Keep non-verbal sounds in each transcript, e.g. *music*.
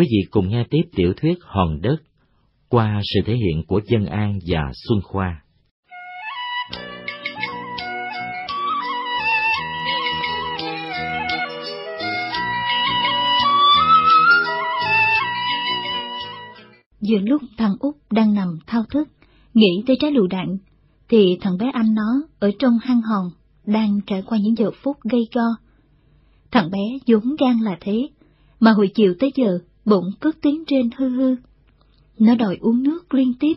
Quý vị cùng nghe tiếp tiểu thuyết Hòn Đất qua sự thể hiện của Dân An và Xuân Khoa. Giữa lúc thằng Út đang nằm thao thức, nghĩ tới trái lựu đạn, thì thằng bé anh nó ở trong hang hòn đang trải qua những giờ phút gây go. Thằng bé vốn gan là thế, mà hồi chiều tới giờ bụng cất tiếng trên hư hư. Nó đòi uống nước liên tiếp.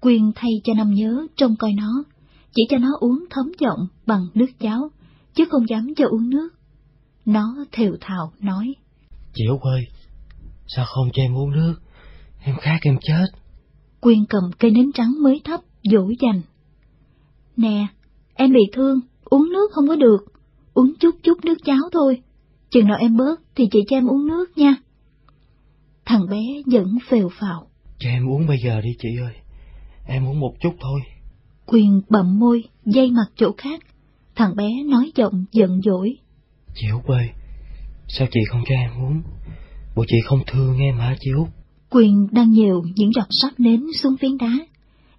Quyên thay cho năm nhớ trông coi nó, chỉ cho nó uống thấm giọng bằng nước cháo, chứ không dám cho uống nước. Nó thều thào nói. Chị Út ơi, sao không cho em uống nước? Em khát em chết. Quyên cầm cây nến trắng mới thấp, dỗ dành. Nè, em bị thương, uống nước không có được, uống chút chút nước cháo thôi. Chừng nào em bớt thì chị cho em uống nước nha. Thằng bé vẫn phều phào. Cho em uống bây giờ đi chị ơi, em uống một chút thôi. Quyền bậm môi, dây mặt chỗ khác. Thằng bé nói giọng giận dỗi. Chị Út ơi, sao chị không cho em uống? Bộ chị không thương em hả chị Út? Quyền đang nhiều những giọt sắp nến xuống phiến đá.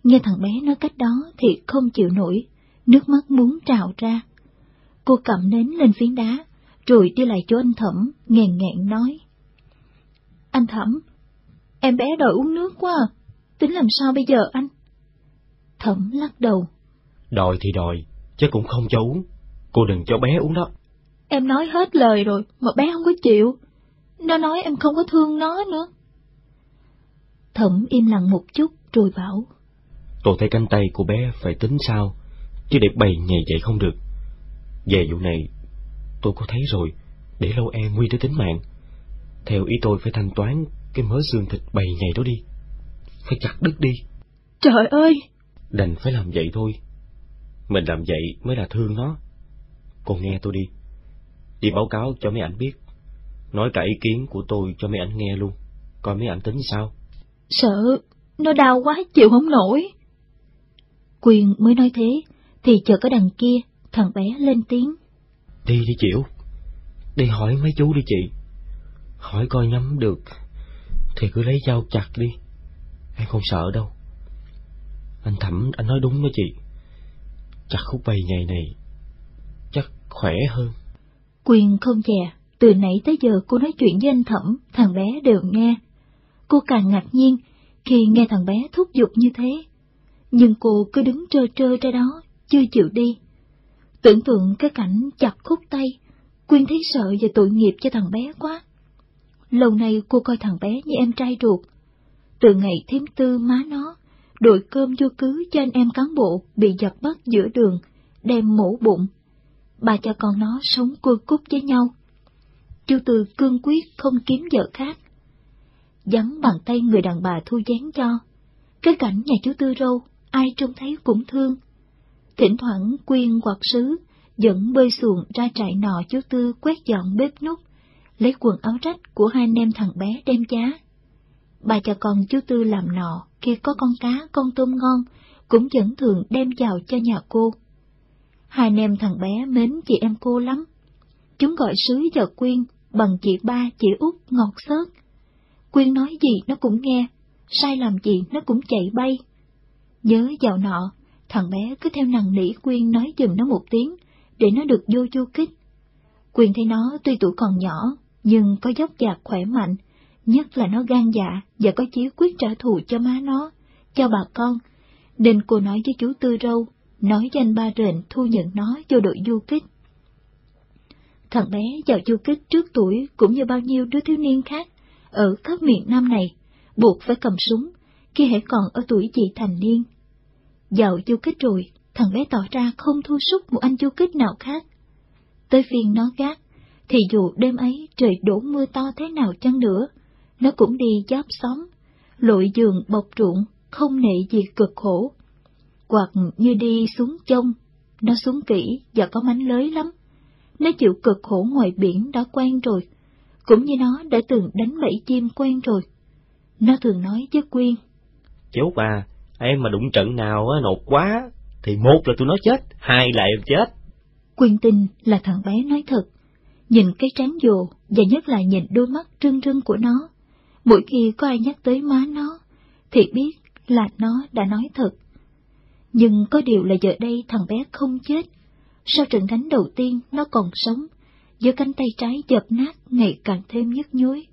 Nghe thằng bé nói cách đó thì không chịu nổi, nước mắt muốn trào ra. Cô cầm nến lên phiến đá, rồi đi lại chỗ anh Thẩm, nghèn nghẹn nói. Anh Thẩm, em bé đòi uống nước quá à. tính làm sao bây giờ anh? Thẩm lắc đầu. Đòi thì đòi, chứ cũng không cho uống. Cô đừng cho bé uống đó. Em nói hết lời rồi, mà bé không có chịu. Nó nói em không có thương nó nữa. Thẩm im lặng một chút rồi bảo. Tôi thấy cánh tay của bé phải tính sao, chứ để bày nhầy vậy không được. Về vụ này, tôi có thấy rồi, để lâu e nguy tới tính mạng. Theo ý tôi phải thanh toán cái mớ xương thịt bầy nhầy đó đi. Phải chặt đứt đi. Trời ơi! Đành phải làm vậy thôi. Mình làm vậy mới là thương nó. Cô nghe tôi đi. Đi báo cáo cho mấy ảnh biết. Nói cả ý kiến của tôi cho mấy ảnh nghe luôn. Coi mấy ảnh tính sao. Sợ, nó đau quá chịu không nổi. Quyền mới nói thế, thì chờ có đằng kia, thằng bé lên tiếng. Đi đi chịu. Đi hỏi mấy chú đi chị. Hỏi coi nhắm được, thì cứ lấy dao chặt đi. Em không sợ đâu. Anh Thẩm, anh nói đúng đó chị. Chặt khúc bầy ngày này, chắc khỏe hơn. Quyền không dè từ nãy tới giờ cô nói chuyện với anh Thẩm, thằng bé đều nghe. Cô càng ngạc nhiên khi nghe thằng bé thúc giục như thế. Nhưng cô cứ đứng trơ trơ ra đó, chưa chịu đi. Tưởng tượng cái cảnh chặt khúc tay, Quyên thấy sợ và tội nghiệp cho thằng bé quá. Lâu nay cô coi thằng bé như em trai ruột. Từ ngày thím tư má nó, đội cơm vô cứ cho anh em cán bộ bị giật bắt giữa đường, đem mổ bụng. Bà cho con nó sống cua cút với nhau. Chú Tư cương quyết không kiếm vợ khác. Dắn bàn tay người đàn bà thu dán cho. Cái cảnh nhà chú Tư râu, ai trông thấy cũng thương. Thỉnh thoảng quyên hoặc sứ, dẫn bơi xuồng ra trại nọ chú Tư quét dọn bếp nút, lấy quần áo rách của hai anh em thằng bé đem giá. Bà cho con chú Tư làm nọ, khi có con cá, con tôm ngon, cũng vẫn thường đem vào cho nhà cô. Hai anh em thằng bé mến chị em cô lắm. Chúng gọi sứ và Quyên bằng chị ba, chị út ngọt xớt. Quyên nói gì nó cũng nghe, sai làm gì nó cũng chạy bay. Nhớ vào nọ, thằng bé cứ theo nằng nỉ Quyên nói dùm nó một tiếng, để nó được vô chu kích. Quyên thấy nó tuy tuổi còn nhỏ, nhưng có dốc dạc khỏe mạnh, nhất là nó gan dạ và có chí quyết trả thù cho má nó, cho bà con, nên cô nói với chú Tư Râu, nói danh ba rền thu nhận nó vô đội du kích. Thằng bé vào du kích trước tuổi cũng như bao nhiêu đứa thiếu niên khác, ở khắp miền Nam này, buộc phải cầm súng, khi hãy còn ở tuổi vị thành niên. Vào du kích rồi, thằng bé tỏ ra không thu xúc một anh du kích nào khác. Tới phiên nó gác, thì dù đêm ấy trời đổ mưa to thế nào chăng nữa, nó cũng đi giáp xóm, lội giường bọc ruộng, không nệ gì cực khổ. Hoặc như đi xuống trông, nó xuống kỹ và có mánh lới lắm. Nó chịu cực khổ ngoài biển đã quen rồi, cũng như nó đã từng đánh bẫy chim quen rồi. Nó thường nói với Quyên. Chú bà, em mà đụng trận nào á nột quá, thì một là tụi nó chết, hai là em chết. Quyên tin là thằng bé nói thật. Nhìn cái trán dù và nhất là nhìn đôi mắt trưng trưng của nó, Mỗi khi có ai nhắc tới má nó, thì biết là nó đã nói thật. Nhưng có điều là giờ đây thằng bé không chết. Sau trận đánh đầu tiên nó còn sống, giữa cánh tay trái dập nát ngày càng thêm nhức nhối.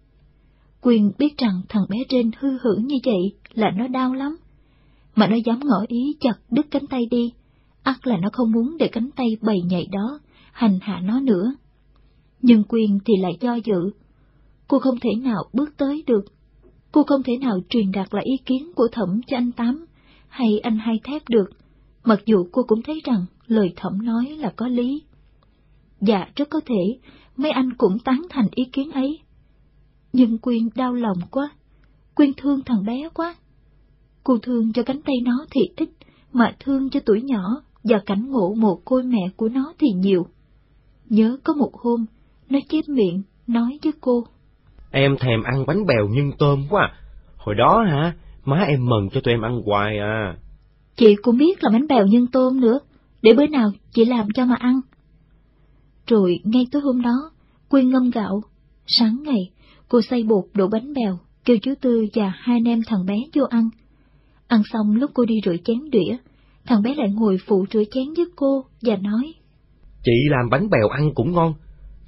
Quyền biết rằng thằng bé trên hư hưởng như vậy là nó đau lắm, mà nó dám ngỏ ý chặt đứt cánh tay đi, ắt là nó không muốn để cánh tay bầy nhảy đó hành hạ nó nữa. Nhưng Quyền thì lại do dự. Cô không thể nào bước tới được. Cô không thể nào truyền đạt lại ý kiến của thẩm cho anh Tám hay anh Hai Thép được, mặc dù cô cũng thấy rằng lời thẩm nói là có lý. Dạ, rất có thể, mấy anh cũng tán thành ý kiến ấy. Nhưng Quyên đau lòng quá, Quyên thương thằng bé quá. Cô thương cho cánh tay nó thì ít, mà thương cho tuổi nhỏ và cảnh ngộ một côi mẹ của nó thì nhiều. Nhớ có một hôm, nó chép miệng, nói với cô. Em thèm ăn bánh bèo nhân tôm quá Hồi đó hả, má em mừng cho tụi em ăn hoài à. Chị cũng biết là bánh bèo nhân tôm nữa, để bữa nào chị làm cho mà ăn. Rồi ngay tối hôm đó, Quyên ngâm gạo. Sáng ngày, cô xay bột đổ bánh bèo, kêu chú Tư và hai anh em thằng bé vô ăn. Ăn xong lúc cô đi rửa chén đĩa, thằng bé lại ngồi phụ rửa chén với cô và nói. Chị làm bánh bèo ăn cũng ngon,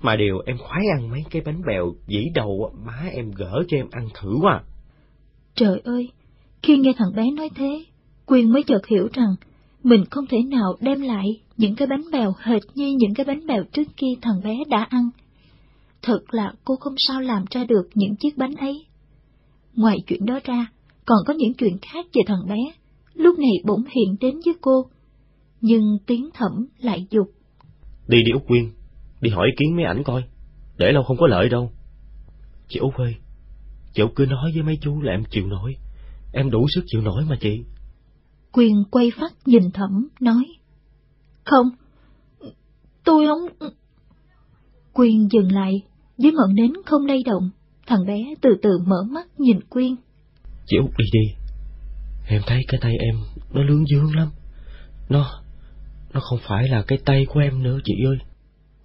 mà điều em khoái ăn mấy cái bánh bèo dĩ đầu má em gỡ cho em ăn thử quá. Trời ơi, khi nghe thằng bé nói thế, Quyên mới chợt hiểu rằng mình không thể nào đem lại những cái bánh bèo hệt như những cái bánh bèo trước kia thằng bé đã ăn. Thật là cô không sao làm ra được những chiếc bánh ấy. Ngoài chuyện đó ra, còn có những chuyện khác về thằng bé, lúc này bỗng hiện đến với cô. Nhưng tiếng thẩm lại dục. Đi đi Úc Quyên, đi hỏi ý kiến mấy ảnh coi, để lâu không có lợi đâu. Chị Út ơi, chị Út cứ nói với mấy chú là em chịu nổi, em đủ sức chịu nổi mà chị. Quyền quay phát nhìn thẩm, nói. Không, tôi không... Quyên dừng lại, dưới ngọn nến không lay động, thằng bé từ từ mở mắt nhìn Quyên. Chị Út đi đi, em thấy cái tay em nó lướng dương lắm, nó, nó không phải là cái tay của em nữa chị ơi.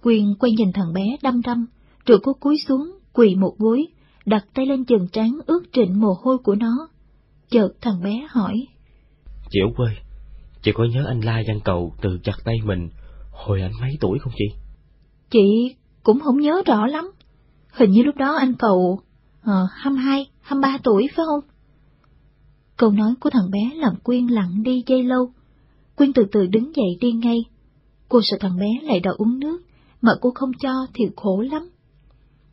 Quyên quay nhìn thằng bé đăm đăm, rồi cô cúi xuống, quỳ một gối, đặt tay lên chân trán ướt trịnh mồ hôi của nó. Chợt thằng bé hỏi. Chị Út ơi, chị có nhớ anh La Văn Cầu từ chặt tay mình hồi anh mấy tuổi không chị? Chị cũng không nhớ rõ lắm. Hình như lúc đó anh Cầu uh, 22, 23 tuổi phải không? Câu nói của thằng bé làm Quyên lặng đi dây lâu. Quyên từ từ đứng dậy đi ngay. Cô sợ thằng bé lại đòi uống nước, mà cô không cho thì khổ lắm.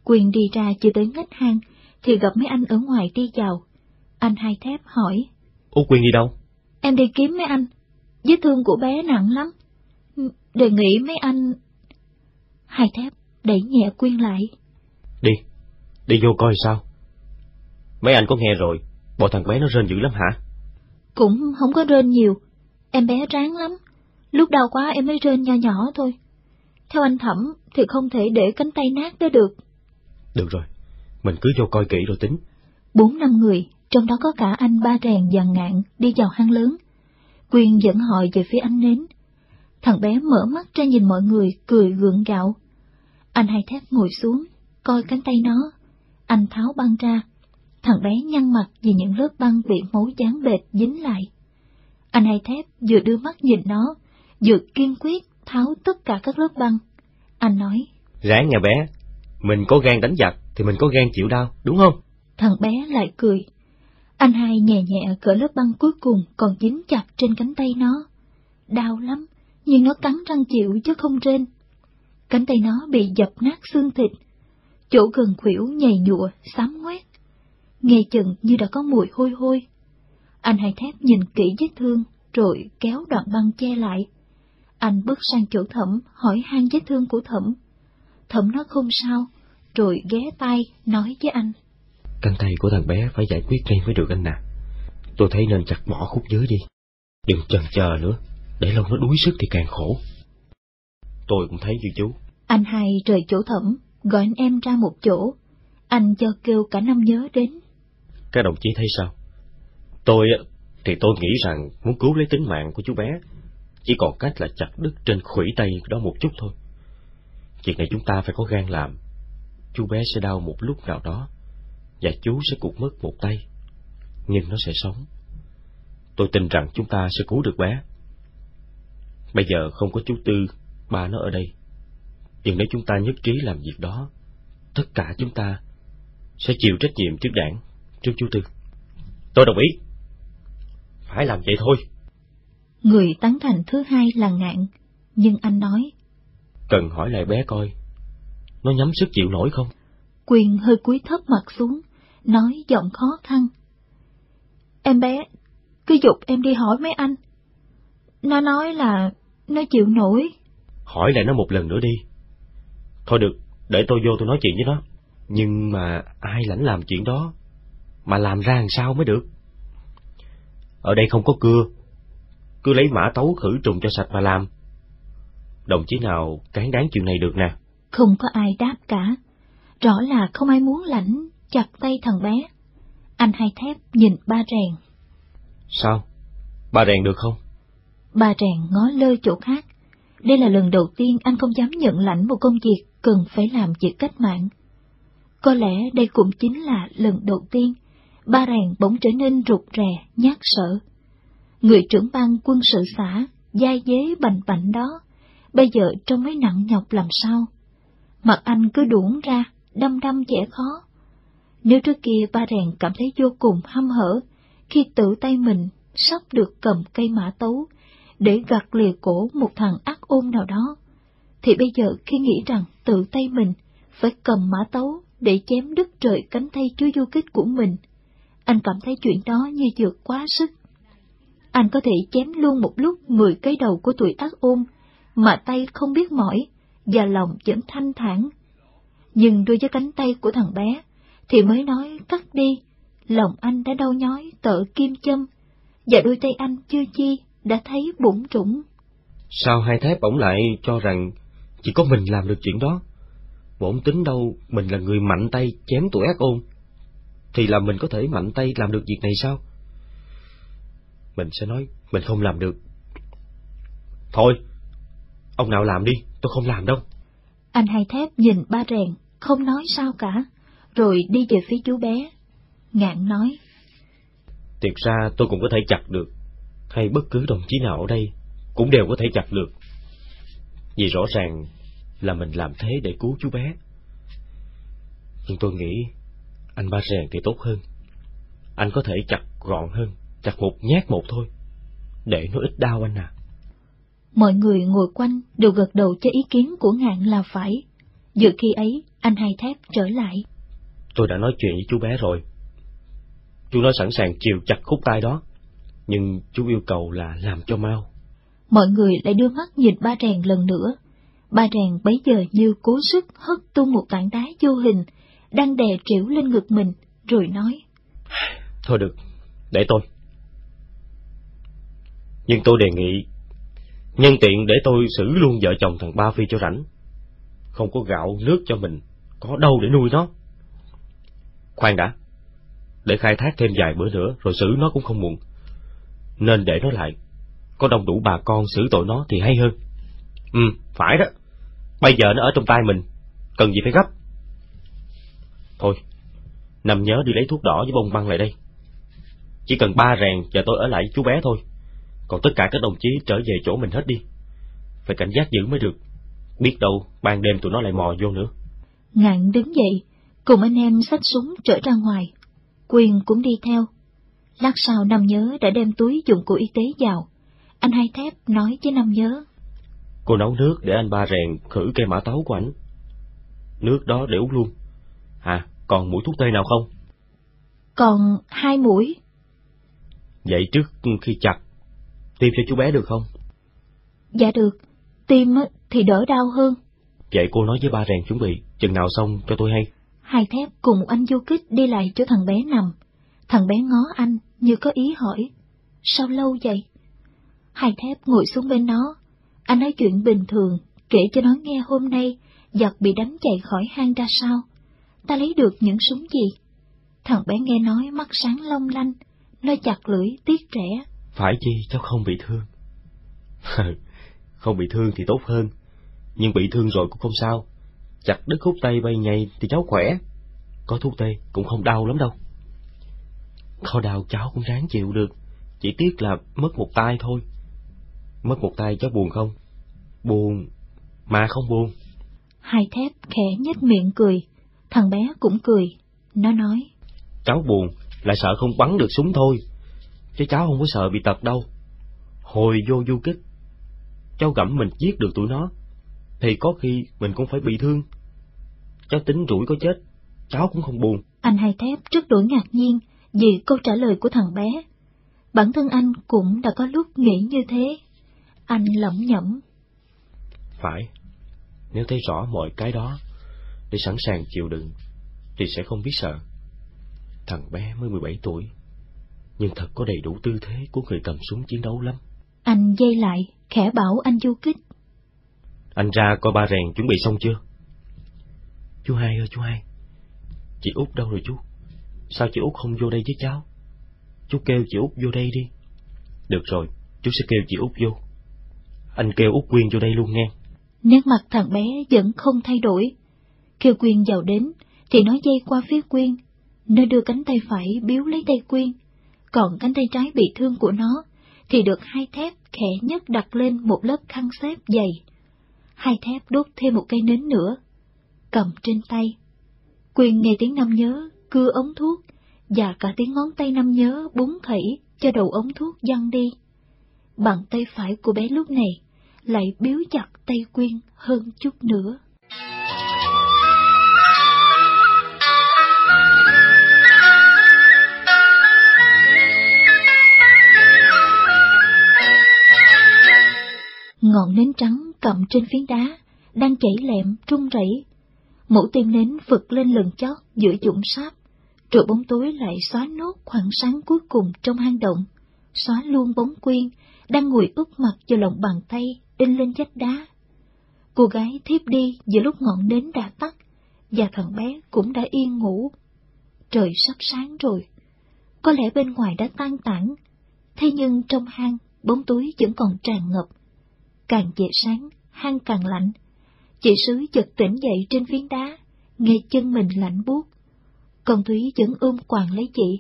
Quyên đi ra chưa tới ngách hang, thì gặp mấy anh ở ngoài đi vào. Anh hai thép hỏi. Út Quyên đi đâu? Em đi kiếm mấy anh. Vết thương của bé nặng lắm. Đề nghị mấy anh... Hai thép đẩy nhẹ Quyên lại. Đi, đi vô coi sao. Mấy anh có nghe rồi, bộ thằng bé nó rên dữ lắm hả? Cũng không có rên nhiều, em bé ráng lắm. Lúc đau quá em mới rên nho nhỏ thôi. Theo anh Thẩm thì không thể để cánh tay nát đó được. Được rồi, mình cứ vô coi kỹ rồi tính. Bốn năm người, trong đó có cả anh ba rèn và ngạn đi vào hang lớn. Quyên dẫn hỏi về phía anh nến. Thằng bé mở mắt ra nhìn mọi người, cười gượng gạo. Anh hai thép ngồi xuống, coi cánh tay nó. Anh tháo băng ra. Thằng bé nhăn mặt vì những lớp băng bị máu dán bệt dính lại. Anh hai thép vừa đưa mắt nhìn nó, vừa kiên quyết tháo tất cả các lớp băng. Anh nói. Ráng nhà bé, mình có gan đánh giặc thì mình có gan chịu đau, đúng không? Thằng bé lại cười. Anh hai nhẹ nhẹ cỡ lớp băng cuối cùng còn dính chặt trên cánh tay nó. Đau lắm, nhưng nó cắn răng chịu chứ không rên. Cánh tay nó bị dập nát xương thịt, chỗ gần khuỷu nhầy nhụa, xám ngoét. Nghe chừng như đã có mùi hôi hôi. Anh hai thép nhìn kỹ vết thương, rồi kéo đoạn băng che lại. Anh bước sang chỗ thẩm, hỏi han vết thương của thẩm. Thẩm nó không sao, rồi ghé tay nói với anh. Cánh tay của thằng bé phải giải quyết ngay mới được anh nè. Tôi thấy nên chặt bỏ khúc dưới đi. Đừng chần chờ nữa, để lâu nó đuối sức thì càng khổ. Tôi cũng thấy như chú. Anh hai rời chỗ thẩm, gọi anh em ra một chỗ. Anh cho kêu cả năm nhớ đến. Các đồng chí thấy sao? Tôi thì tôi nghĩ rằng muốn cứu lấy tính mạng của chú bé, chỉ còn cách là chặt đứt trên khuỷu tay đó một chút thôi. Chuyện này chúng ta phải có gan làm. Chú bé sẽ đau một lúc nào đó, và chú sẽ cụt mất một tay, nhưng nó sẽ sống. Tôi tin rằng chúng ta sẽ cứu được bé. Bây giờ không có chú Tư, ba nó ở đây. Nhưng nếu chúng ta nhất trí làm việc đó, tất cả chúng ta sẽ chịu trách nhiệm trước đảng, trước chú Tư. Tôi đồng ý. Phải làm vậy thôi. Người tán thành thứ hai là ngạn, nhưng anh nói. Cần hỏi lại bé coi, nó nhắm sức chịu nổi không? Quyền hơi cúi thấp mặt xuống, nói giọng khó khăn. Em bé, cứ dục em đi hỏi mấy anh. Nó nói là nó chịu nổi. Hỏi lại nó một lần nữa đi. Thôi được, để tôi vô tôi nói chuyện với nó. Nhưng mà ai lãnh làm chuyện đó? Mà làm ra làm sao mới được? Ở đây không có cưa. Cứ lấy mã tấu khử trùng cho sạch mà làm. Đồng chí nào cán đáng chuyện này được nè? Không có ai đáp cả. Rõ là không ai muốn lãnh chặt tay thằng bé. Anh hai thép nhìn ba rèn. Sao? Ba rèn được không? Ba rèn ngó lơ chỗ khác. Đây là lần đầu tiên anh không dám nhận lãnh một công việc cần phải làm việc cách mạng. Có lẽ đây cũng chính là lần đầu tiên ba rèn bỗng trở nên rụt rè, nhát sợ. Người trưởng ban quân sự xã, dai dế bành bảnh đó, bây giờ trông mấy nặng nhọc làm sao? Mặt anh cứ đuỗng ra, đâm đâm dễ khó. Nếu trước kia ba rèn cảm thấy vô cùng hăm hở, khi tự tay mình sắp được cầm cây mã tấu, để gặt lìa cổ một thằng ác ôn nào đó, thì bây giờ khi nghĩ rằng tự tay mình phải cầm mã tấu để chém đứt trời cánh tay chúa du kích của mình, anh cảm thấy chuyện đó như vượt quá sức. Anh có thể chém luôn một lúc mười cái đầu của tuổi ác ôn, mà tay không biết mỏi, và lòng vẫn thanh thản. Nhưng đối với cánh tay của thằng bé, thì mới nói cắt đi, lòng anh đã đau nhói tợ kim châm, và đôi tay anh chưa chi đã thấy bụng trũng. Sao hai thái bỗng lại cho rằng chỉ có mình làm được chuyện đó? Bổn tính đâu mình là người mạnh tay chém tuổi ác ôn, thì là mình có thể mạnh tay làm được việc này sao? Mình sẽ nói mình không làm được. Thôi, ông nào làm đi, tôi không làm đâu. Anh hai thép nhìn ba rèn, không nói sao cả, rồi đi về phía chú bé. Ngạn nói. Thiệt ra tôi cũng có thể chặt được, hay bất cứ đồng chí nào ở đây cũng đều có thể chặt được. Vì rõ ràng là mình làm thế để cứu chú bé. Nhưng tôi nghĩ anh ba rèn thì tốt hơn. Anh có thể chặt gọn hơn, chặt một nhát một thôi, để nó ít đau anh à. Mọi người ngồi quanh đều gật đầu cho ý kiến của ngạn là phải. Dự khi ấy, anh hai thép trở lại. Tôi đã nói chuyện với chú bé rồi. Chú nói sẵn sàng chiều chặt khúc tay đó, nhưng chú yêu cầu là làm cho mau. Mọi người lại đưa mắt nhìn ba rèn lần nữa. Ba rèn bấy giờ như cố sức hất tung một tảng đá vô hình, đang đè trĩu lên ngực mình, rồi nói. Thôi được, để tôi. Nhưng tôi đề nghị, nhân tiện để tôi xử luôn vợ chồng thằng Ba Phi cho rảnh. Không có gạo, nước cho mình, có đâu để nuôi nó. Khoan đã, để khai thác thêm vài bữa nữa rồi xử nó cũng không muộn. Nên để nó lại, có đông đủ bà con xử tội nó thì hay hơn. Ừ, phải đó. Bây giờ nó ở trong tay mình, cần gì phải gấp. Thôi, nằm nhớ đi lấy thuốc đỏ với bông băng lại đây. Chỉ cần ba rèn và tôi ở lại chú bé thôi. Còn tất cả các đồng chí trở về chỗ mình hết đi. Phải cảnh giác giữ mới được. Biết đâu ban đêm tụi nó lại mò vô nữa. Ngạn đứng dậy, cùng anh em xách súng trở ra ngoài. Quyền cũng đi theo. Lát sau Năm Nhớ đã đem túi dụng cụ y tế vào. Anh hai thép nói với Năm Nhớ. Cô nấu nước để anh ba rèn khử cây mã tấu của ảnh. Nước đó để uống luôn. À, còn mũi thuốc tê nào không? Còn hai mũi. Vậy trước khi chặt, tiêm cho chú bé được không? Dạ được, tiêm thì đỡ đau hơn. Vậy cô nói với ba rèn chuẩn bị, chừng nào xong cho tôi hay. Hai thép cùng anh du kích đi lại chỗ thằng bé nằm. Thằng bé ngó anh như có ý hỏi, sao lâu vậy? Hai thép ngồi xuống bên nó, anh nói chuyện bình thường, kể cho nó nghe hôm nay giặc bị đánh chạy khỏi hang ra sao, ta lấy được những súng gì. Thằng bé nghe nói mắt sáng long lanh, nó chặt lưỡi tiếc trẻ. Phải chi cháu không bị thương? không bị thương thì tốt hơn, nhưng bị thương rồi cũng không sao. Chặt đứt khúc tay bay nhầy thì cháu khỏe. có thuốc tê cũng không đau lắm đâu. Kho đau cháu cũng ráng chịu được, chỉ tiếc là mất một tay thôi. Mất một tay cháu buồn không? Buồn, mà không buồn. Hai thép khẽ nhếch miệng cười, thằng bé cũng cười, nó nói. Cháu buồn là sợ không bắn được súng thôi, chứ cháu không có sợ bị tật đâu. Hồi vô du kích, cháu gẫm mình giết được tụi nó, thì có khi mình cũng phải bị thương. Cháu tính rủi có chết, cháu cũng không buồn. Anh hai thép rất đổi ngạc nhiên vì câu trả lời của thằng bé. Bản thân anh cũng đã có lúc nghĩ như thế. Anh lẩm nhẩm. Phải, nếu thấy rõ mọi cái đó, để sẵn sàng chịu đựng, thì sẽ không biết sợ. Thằng bé mới 17 tuổi, nhưng thật có đầy đủ tư thế của người cầm súng chiến đấu lắm. Anh dây lại, khẽ bảo anh du kích. Anh ra coi ba rèn chuẩn bị xong chưa? Chú hai ơi chú hai, chị út đâu rồi chú? Sao chị út không vô đây với cháu? Chú kêu chị út vô đây đi. Được rồi, chú sẽ kêu chị út vô. Anh kêu út Quyên vô đây luôn nghe. Nét mặt thằng bé vẫn không thay đổi. Kêu Quyên vào đến, thì nó dây qua phía Quyên. Nó đưa cánh tay phải biếu lấy tay Quyên, còn cánh tay trái bị thương của nó thì được hai thép khẽ nhất đặt lên một lớp khăn xếp dày. Hai thép đốt thêm một cây nến nữa, cầm trên tay. Quyên nghe tiếng năm nhớ, cưa ống thuốc, và cả tiếng ngón tay năm nhớ búng khẩy cho đầu ống thuốc văng đi. Bàn tay phải của bé lúc này lại biếu chặt tay Quyên hơn chút nữa. Ngọn nến trắng cầm trên phiến đá, đang chảy lẹm, trung rẩy. Mũi tim nến vực lên lần chót giữa dũng sáp, rồi bóng tối lại xóa nốt khoảng sáng cuối cùng trong hang động, xóa luôn bóng quyên, đang ngồi úp mặt vào lòng bàn tay, in lên vách đá. Cô gái thiếp đi giữa lúc ngọn nến đã tắt, và thằng bé cũng đã yên ngủ. Trời sắp sáng rồi, có lẽ bên ngoài đã tan tản, thế nhưng trong hang bóng tối vẫn còn tràn ngập. Càng về sáng, hang càng lạnh. Chị Sứ chợt tỉnh dậy trên phiến đá, nghe chân mình lạnh buốt. Con Thúy vẫn ôm quàng lấy chị,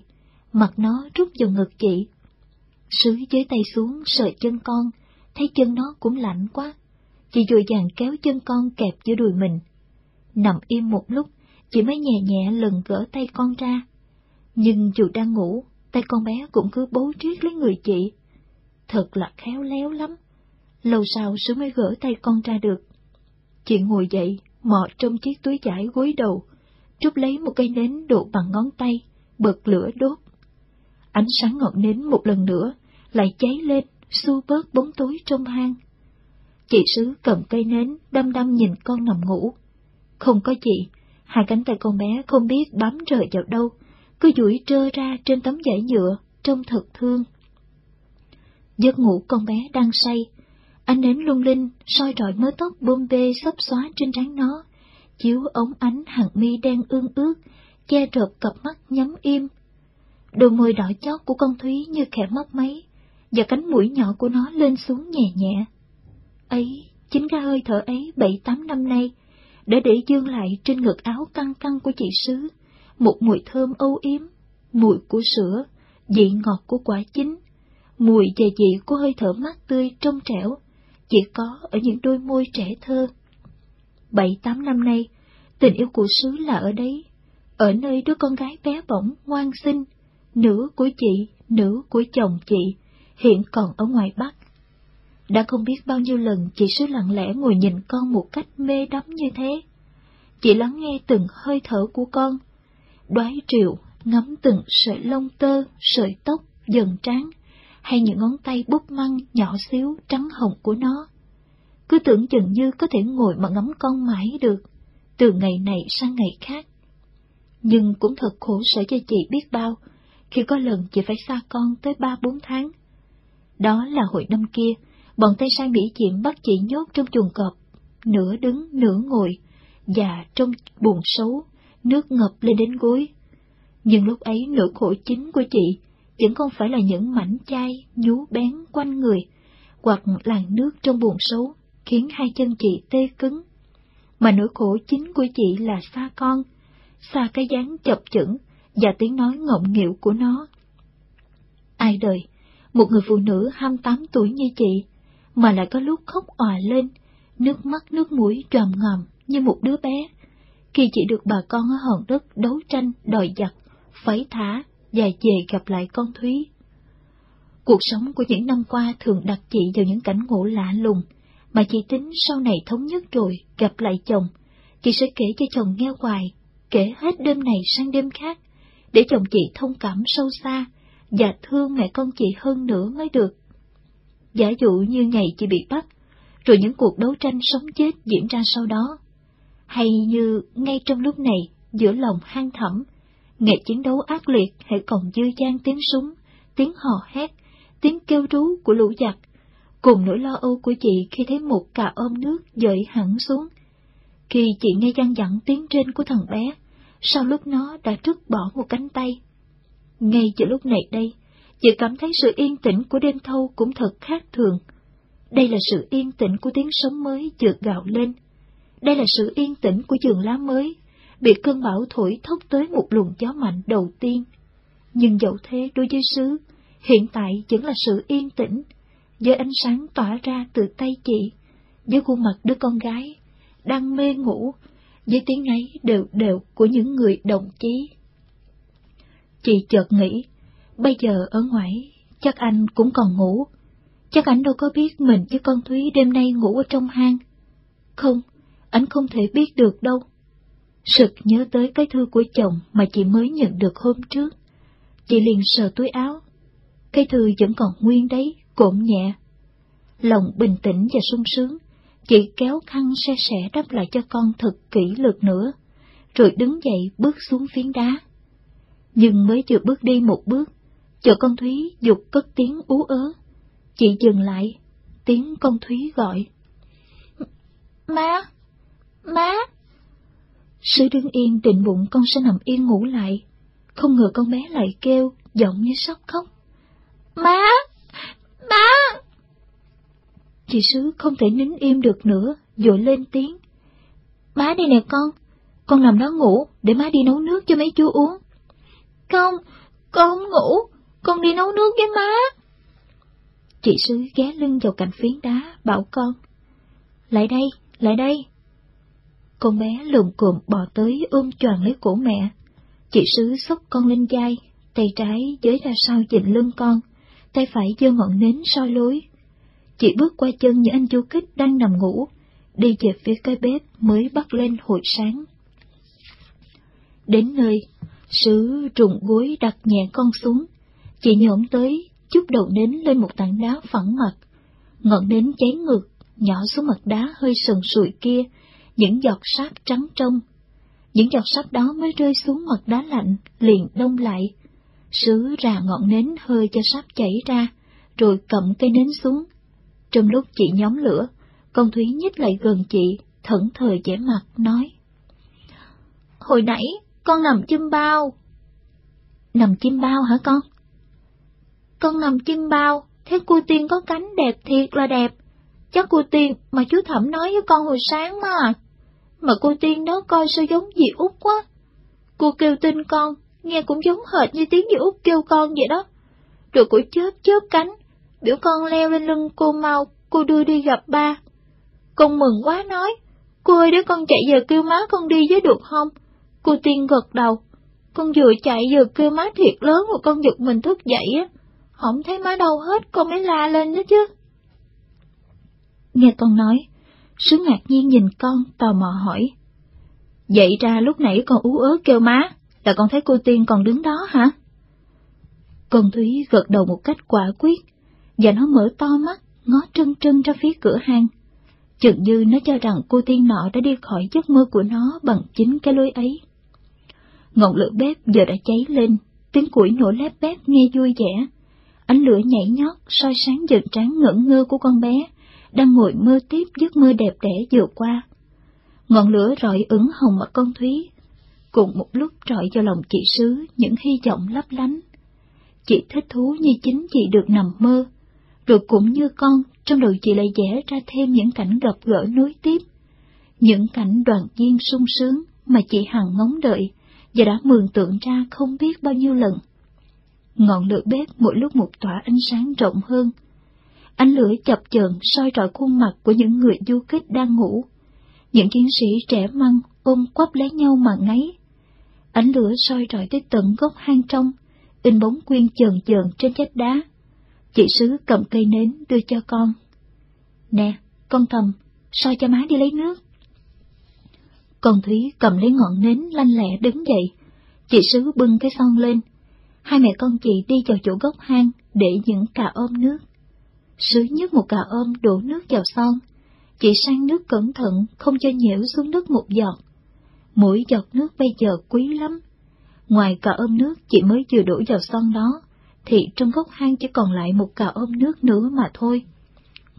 mặt nó rút vào ngực chị. Sứ dưới tay xuống sợi chân con, thấy chân nó cũng lạnh quá. Chị vội vàng kéo chân con kẹp giữa đùi mình. Nằm im một lúc, chị mới nhẹ nhẹ lần gỡ tay con ra. Nhưng dù đang ngủ, tay con bé cũng cứ bố triết lấy người chị. Thật là khéo léo lắm. Lâu sau Sứ mới gỡ tay con ra được. Chị ngồi dậy, mò trong chiếc túi vải gối đầu, trút lấy một cây nến độ bằng ngón tay, bật lửa đốt. Ánh sáng ngọn nến một lần nữa lại cháy lên, xua bớt bóng tối trong hang. Chị Sứ cầm cây nến, đăm đăm nhìn con nằm ngủ. Không có gì, hai cánh tay con bé không biết bám rời vào đâu, cứ duỗi trơ ra trên tấm vải nhựa, trông thật thương. Giấc ngủ con bé đang say, ánh nến lung linh soi rọi mớ tóc bôm bê xấp xóa trên trán nó, chiếu ống ánh hàng mi đen ương ướt, che rợp cặp mắt nhắm im. Đôi môi đỏ chót của con Thúy như khẽ mấp máy, và cánh mũi nhỏ của nó lên xuống nhẹ nhẹ. Ấy, chính cái hơi thở ấy bảy tám năm nay, đã để dương lại trên ngực áo căng căng của chị Sứ, một mùi thơm âu yếm, mùi của sữa, vị ngọt của quả chín, mùi dày dị của hơi thở mát tươi trong trẻo, chỉ có ở những đôi môi trẻ thơ. Bảy tám năm nay, tình yêu của xứ là ở đấy, ở nơi đứa con gái bé bỏng ngoan xinh, nữ của chị, nữ của chồng chị, hiện còn ở ngoài Bắc. Đã không biết bao nhiêu lần chị Sứ lặng lẽ ngồi nhìn con một cách mê đắm như thế. Chị lắng nghe từng hơi thở của con, đoái triệu, ngắm từng sợi lông tơ, sợi tóc dần trắng, hay những ngón tay bút măng nhỏ xíu trắng hồng của nó. Cứ tưởng chừng như có thể ngồi mà ngắm con mãi được, từ ngày này sang ngày khác. Nhưng cũng thật khổ sở cho chị biết bao, khi có lần chị phải xa con tới ba bốn tháng. Đó là hồi năm kia, bọn tay sai Mỹ chuyện bắt chị nhốt trong chuồng cọp, nửa đứng nửa ngồi, và trong buồn xấu, nước ngập lên đến gối. Nhưng lúc ấy nỗi khổ chính của chị vẫn không phải là những mảnh chai nhú bén quanh người, hoặc làn nước trong buồn xấu khiến hai chân chị tê cứng. Mà nỗi khổ chính của chị là xa con, xa cái dáng chập chững và tiếng nói ngọng nghịu của nó. Ai đời, một người phụ nữ 28 tuổi như chị, mà lại có lúc khóc òa lên, nước mắt nước mũi tròm ngòm như một đứa bé, khi chị được bà con ở hòn đất đấu tranh đòi giặc, phải thả và về gặp lại con Thúy. Cuộc sống của những năm qua thường đặt chị vào những cảnh ngộ lạ lùng, mà chị tính sau này thống nhất rồi gặp lại chồng, chị sẽ kể cho chồng nghe hoài, kể hết đêm này sang đêm khác, để chồng chị thông cảm sâu xa và thương mẹ con chị hơn nữa mới được. Giả dụ như ngày chị bị bắt, rồi những cuộc đấu tranh sống chết diễn ra sau đó, hay như ngay trong lúc này giữa lòng hang thẳm, ngày chiến đấu ác liệt hãy còn dư gian tiếng súng, tiếng hò hét, tiếng kêu rú của lũ giặc, cùng nỗi lo âu của chị khi thấy một cà ôm nước dời hẳn xuống. Khi chị nghe gian dặn tiếng trên của thằng bé, sau lúc nó đã trút bỏ một cánh tay. Ngay giữa lúc này đây, chị cảm thấy sự yên tĩnh của đêm thâu cũng thật khác thường. Đây là sự yên tĩnh của tiếng sống mới chợt gạo lên. Đây là sự yên tĩnh của giường lá mới, bị cơn bão thổi thốc tới một luồng gió mạnh đầu tiên. Nhưng dẫu thế đối với sứ, hiện tại vẫn là sự yên tĩnh, với ánh sáng tỏa ra từ tay chị, với khuôn mặt đứa con gái, đang mê ngủ, với tiếng ngáy đều đều của những người đồng chí. Chị chợt nghĩ, bây giờ ở ngoài, chắc anh cũng còn ngủ, chắc anh đâu có biết mình với con Thúy đêm nay ngủ ở trong hang. Không, anh không thể biết được đâu. Sực nhớ tới cái thư của chồng mà chị mới nhận được hôm trước. Chị liền sờ túi áo. Cái thư vẫn còn nguyên đấy, cộm nhẹ. Lòng bình tĩnh và sung sướng, chị kéo khăn xe sẻ đắp lại cho con thật kỹ lượt nữa, rồi đứng dậy bước xuống phiến đá. Nhưng mới chưa bước đi một bước, chờ con Thúy dục cất tiếng ú ớ. Chị dừng lại, tiếng con Thúy gọi. Má! Má! Sứ đứng yên định bụng con sẽ nằm yên ngủ lại, không ngờ con bé lại kêu, giọng như sắp khóc. Má! Má! Chị Sứ không thể nín im được nữa, dội lên tiếng. Má đây nè con, con nằm đó ngủ, để má đi nấu nước cho mấy chú uống. Không, con không ngủ, con đi nấu nước với má. Chị Sứ ghé lưng vào cạnh phiến đá, bảo con. Lại đây, lại đây. Con bé lùm cụm bò tới ôm choàng lấy cổ mẹ. Chị Sứ xúc con lên vai, tay trái giới ra sau dịnh lưng con, tay phải giơ ngọn nến soi lối. Chị bước qua chân những anh du kích đang nằm ngủ, đi về phía cái bếp mới bắt lên hồi sáng. Đến nơi, Sứ trùng gối đặt nhẹ con xuống, chị nhổm tới, chút đầu nến lên một tảng đá phẳng mặt. Ngọn nến cháy ngược, nhỏ xuống mặt đá hơi sần sùi kia, những giọt sáp trắng trong. Những giọt sáp đó mới rơi xuống mặt đá lạnh, liền đông lại. Sứ rà ngọn nến hơi cho sáp chảy ra, rồi cầm cây nến xuống. Trong lúc chị nhóm lửa, con Thúy nhích lại gần chị, thẫn thờ vẻ mặt, nói. Hồi nãy, con nằm chim bao. Nằm chim bao hả con? Con nằm chim bao, thế cô Tiên có cánh đẹp thiệt là đẹp. Chắc cô Tiên mà chú Thẩm nói với con hồi sáng mà. Mà cô Tiên đó coi sao giống dì Út quá. Cô kêu tin con, nghe cũng giống hệt như tiếng dì Út kêu con vậy đó. Rồi cô chớp chớp cánh, biểu con leo lên lưng cô mau, cô đưa đi gặp ba. Con mừng quá nói, cô ơi đứa con chạy giờ kêu má con đi với được không? Cô Tiên gật đầu, con vừa chạy vừa kêu má thiệt lớn rồi con giật mình thức dậy á. Không thấy má đâu hết, con mới la lên đó chứ. Nghe con nói, Sứ ngạc nhiên nhìn con, tò mò hỏi. Vậy ra lúc nãy con ú ớ kêu má, là con thấy cô Tiên còn đứng đó hả? Con Thúy gật đầu một cách quả quyết, và nó mở to mắt, ngó trân trân ra phía cửa hang. Chừng như nó cho rằng cô Tiên nọ đã đi khỏi giấc mơ của nó bằng chính cái lối ấy. Ngọn lửa bếp giờ đã cháy lên, tiếng củi nổ lép bếp nghe vui vẻ. Ánh lửa nhảy nhót soi sáng dần trán ngẩn ngơ của con bé, đang ngồi mơ tiếp giấc mơ đẹp đẽ vừa qua. Ngọn lửa rọi ửng hồng mặt con Thúy, cùng một lúc rọi vào lòng chị Sứ những hy vọng lấp lánh. Chị thích thú như chính chị được nằm mơ, rồi cũng như con, trong đầu chị lại vẽ ra thêm những cảnh gặp gỡ nối tiếp, những cảnh đoàn viên sung sướng mà chị hằng ngóng đợi, và đã mường tượng ra không biết bao nhiêu lần. Ngọn lửa bếp mỗi lúc một tỏa ánh sáng rộng hơn. Ánh lửa chập chờn soi rọi khuôn mặt của những người du kích đang ngủ. Những chiến sĩ trẻ măng ôm quắp lấy nhau mà ngáy. Ánh lửa soi rọi tới tận gốc hang trong, in bóng quyên chờn chờn trên vách đá. Chị Sứ cầm cây nến đưa cho con. Nè, con cầm, soi cho má đi lấy nước. Con Thúy cầm lấy ngọn nến lanh lẹ đứng dậy. Chị Sứ bưng cái son lên. Hai mẹ con chị đi vào chỗ gốc hang để những cà ôm nước. Sứ nhấc một cà ôm đổ nước vào son. Chị sang nước cẩn thận, không cho nhiễu xuống đất một giọt. Mỗi giọt nước bây giờ quý lắm. Ngoài cà ôm nước chị mới vừa đổ vào son đó, thì trong góc hang chỉ còn lại một cà ôm nước nữa mà thôi.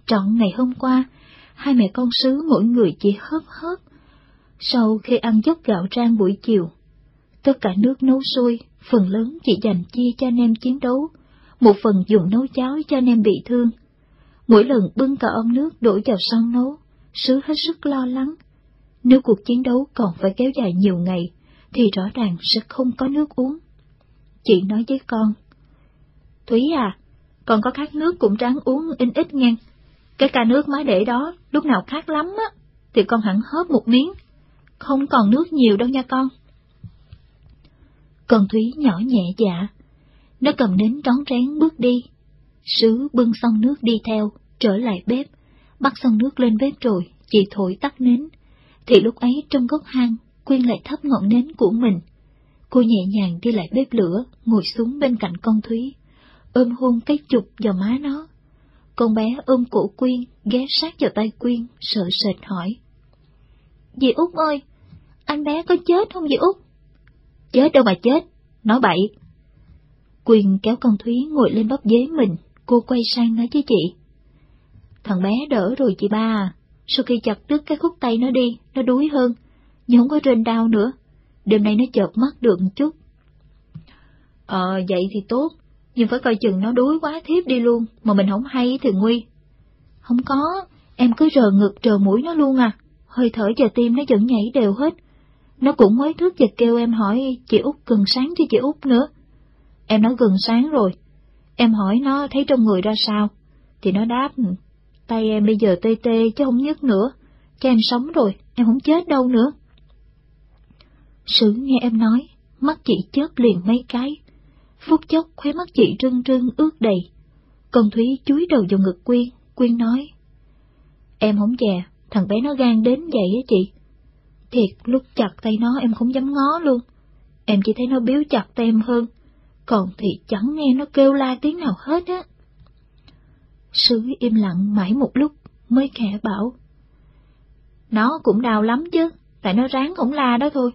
Trọn ngày hôm qua, hai mẹ con sứ mỗi người chỉ hớp hớp. Sau khi ăn dốc gạo rang buổi chiều, tất cả nước nấu sôi, phần lớn chị dành chia cho anh em chiến đấu, một phần dùng nấu cháo cho anh em bị thương. Mỗi lần bưng cả ấm nước đổ vào son nấu, sứ hết sức lo lắng. Nếu cuộc chiến đấu còn phải kéo dài nhiều ngày, thì rõ ràng sẽ không có nước uống. Chị nói với con, Thúy à, con có khát nước cũng ráng uống in ít nha. Cái ca nước má để đó, lúc nào khát lắm á, thì con hẳn hớp một miếng. Không còn nước nhiều đâu nha con. Con Thúy nhỏ nhẹ dạ, nó cầm nến đón rén bước đi. Sứ bưng xong nước đi theo, trở lại bếp, bắt xong nước lên bếp rồi, chị thổi tắt nến. Thì lúc ấy trong góc hang, Quyên lại thắp ngọn nến của mình. Cô nhẹ nhàng đi lại bếp lửa, ngồi xuống bên cạnh con Thúy, ôm hôn cái chụp vào má nó. Con bé ôm cổ Quyên, ghé sát vào tay Quyên, sợ sệt hỏi. Dì Út ơi, anh bé có chết không dì Út? Chết đâu mà chết, nói bậy. Quyên kéo con Thúy ngồi lên bắp ghế mình, cô quay sang nói với chị. Thằng bé đỡ rồi chị ba à, sau khi chặt đứt cái khúc tay nó đi, nó đuối hơn, nhưng không có rên đau nữa. Đêm nay nó chợt mắt được một chút. Ờ, vậy thì tốt, nhưng phải coi chừng nó đuối quá thiếp đi luôn, mà mình không hay thì nguy. Không có, em cứ rờ ngực rờ mũi nó luôn à, hơi thở và tim nó vẫn nhảy đều hết. Nó cũng mới thức và kêu em hỏi chị út gần sáng cho chị út nữa. Em nói gần sáng rồi, em hỏi nó thấy trong người ra sao, thì nó đáp, tay em bây giờ tê tê chứ không nhức nữa, cho em sống rồi, em không chết đâu nữa. Sử nghe em nói, mắt chị chớp liền mấy cái. Phút chốc khóe mắt chị rưng rưng ướt đầy. Con Thúy chúi đầu vào ngực Quyên, Quyên nói. Em không dè thằng bé nó gan đến vậy á chị. Thiệt, lúc chặt tay nó em không dám ngó luôn. Em chỉ thấy nó biếu chặt tay em hơn, còn thì chẳng nghe nó kêu la tiếng nào hết á. Sứ im lặng mãi một lúc mới khẽ bảo. Nó cũng đau lắm chứ, tại nó ráng không la đó thôi.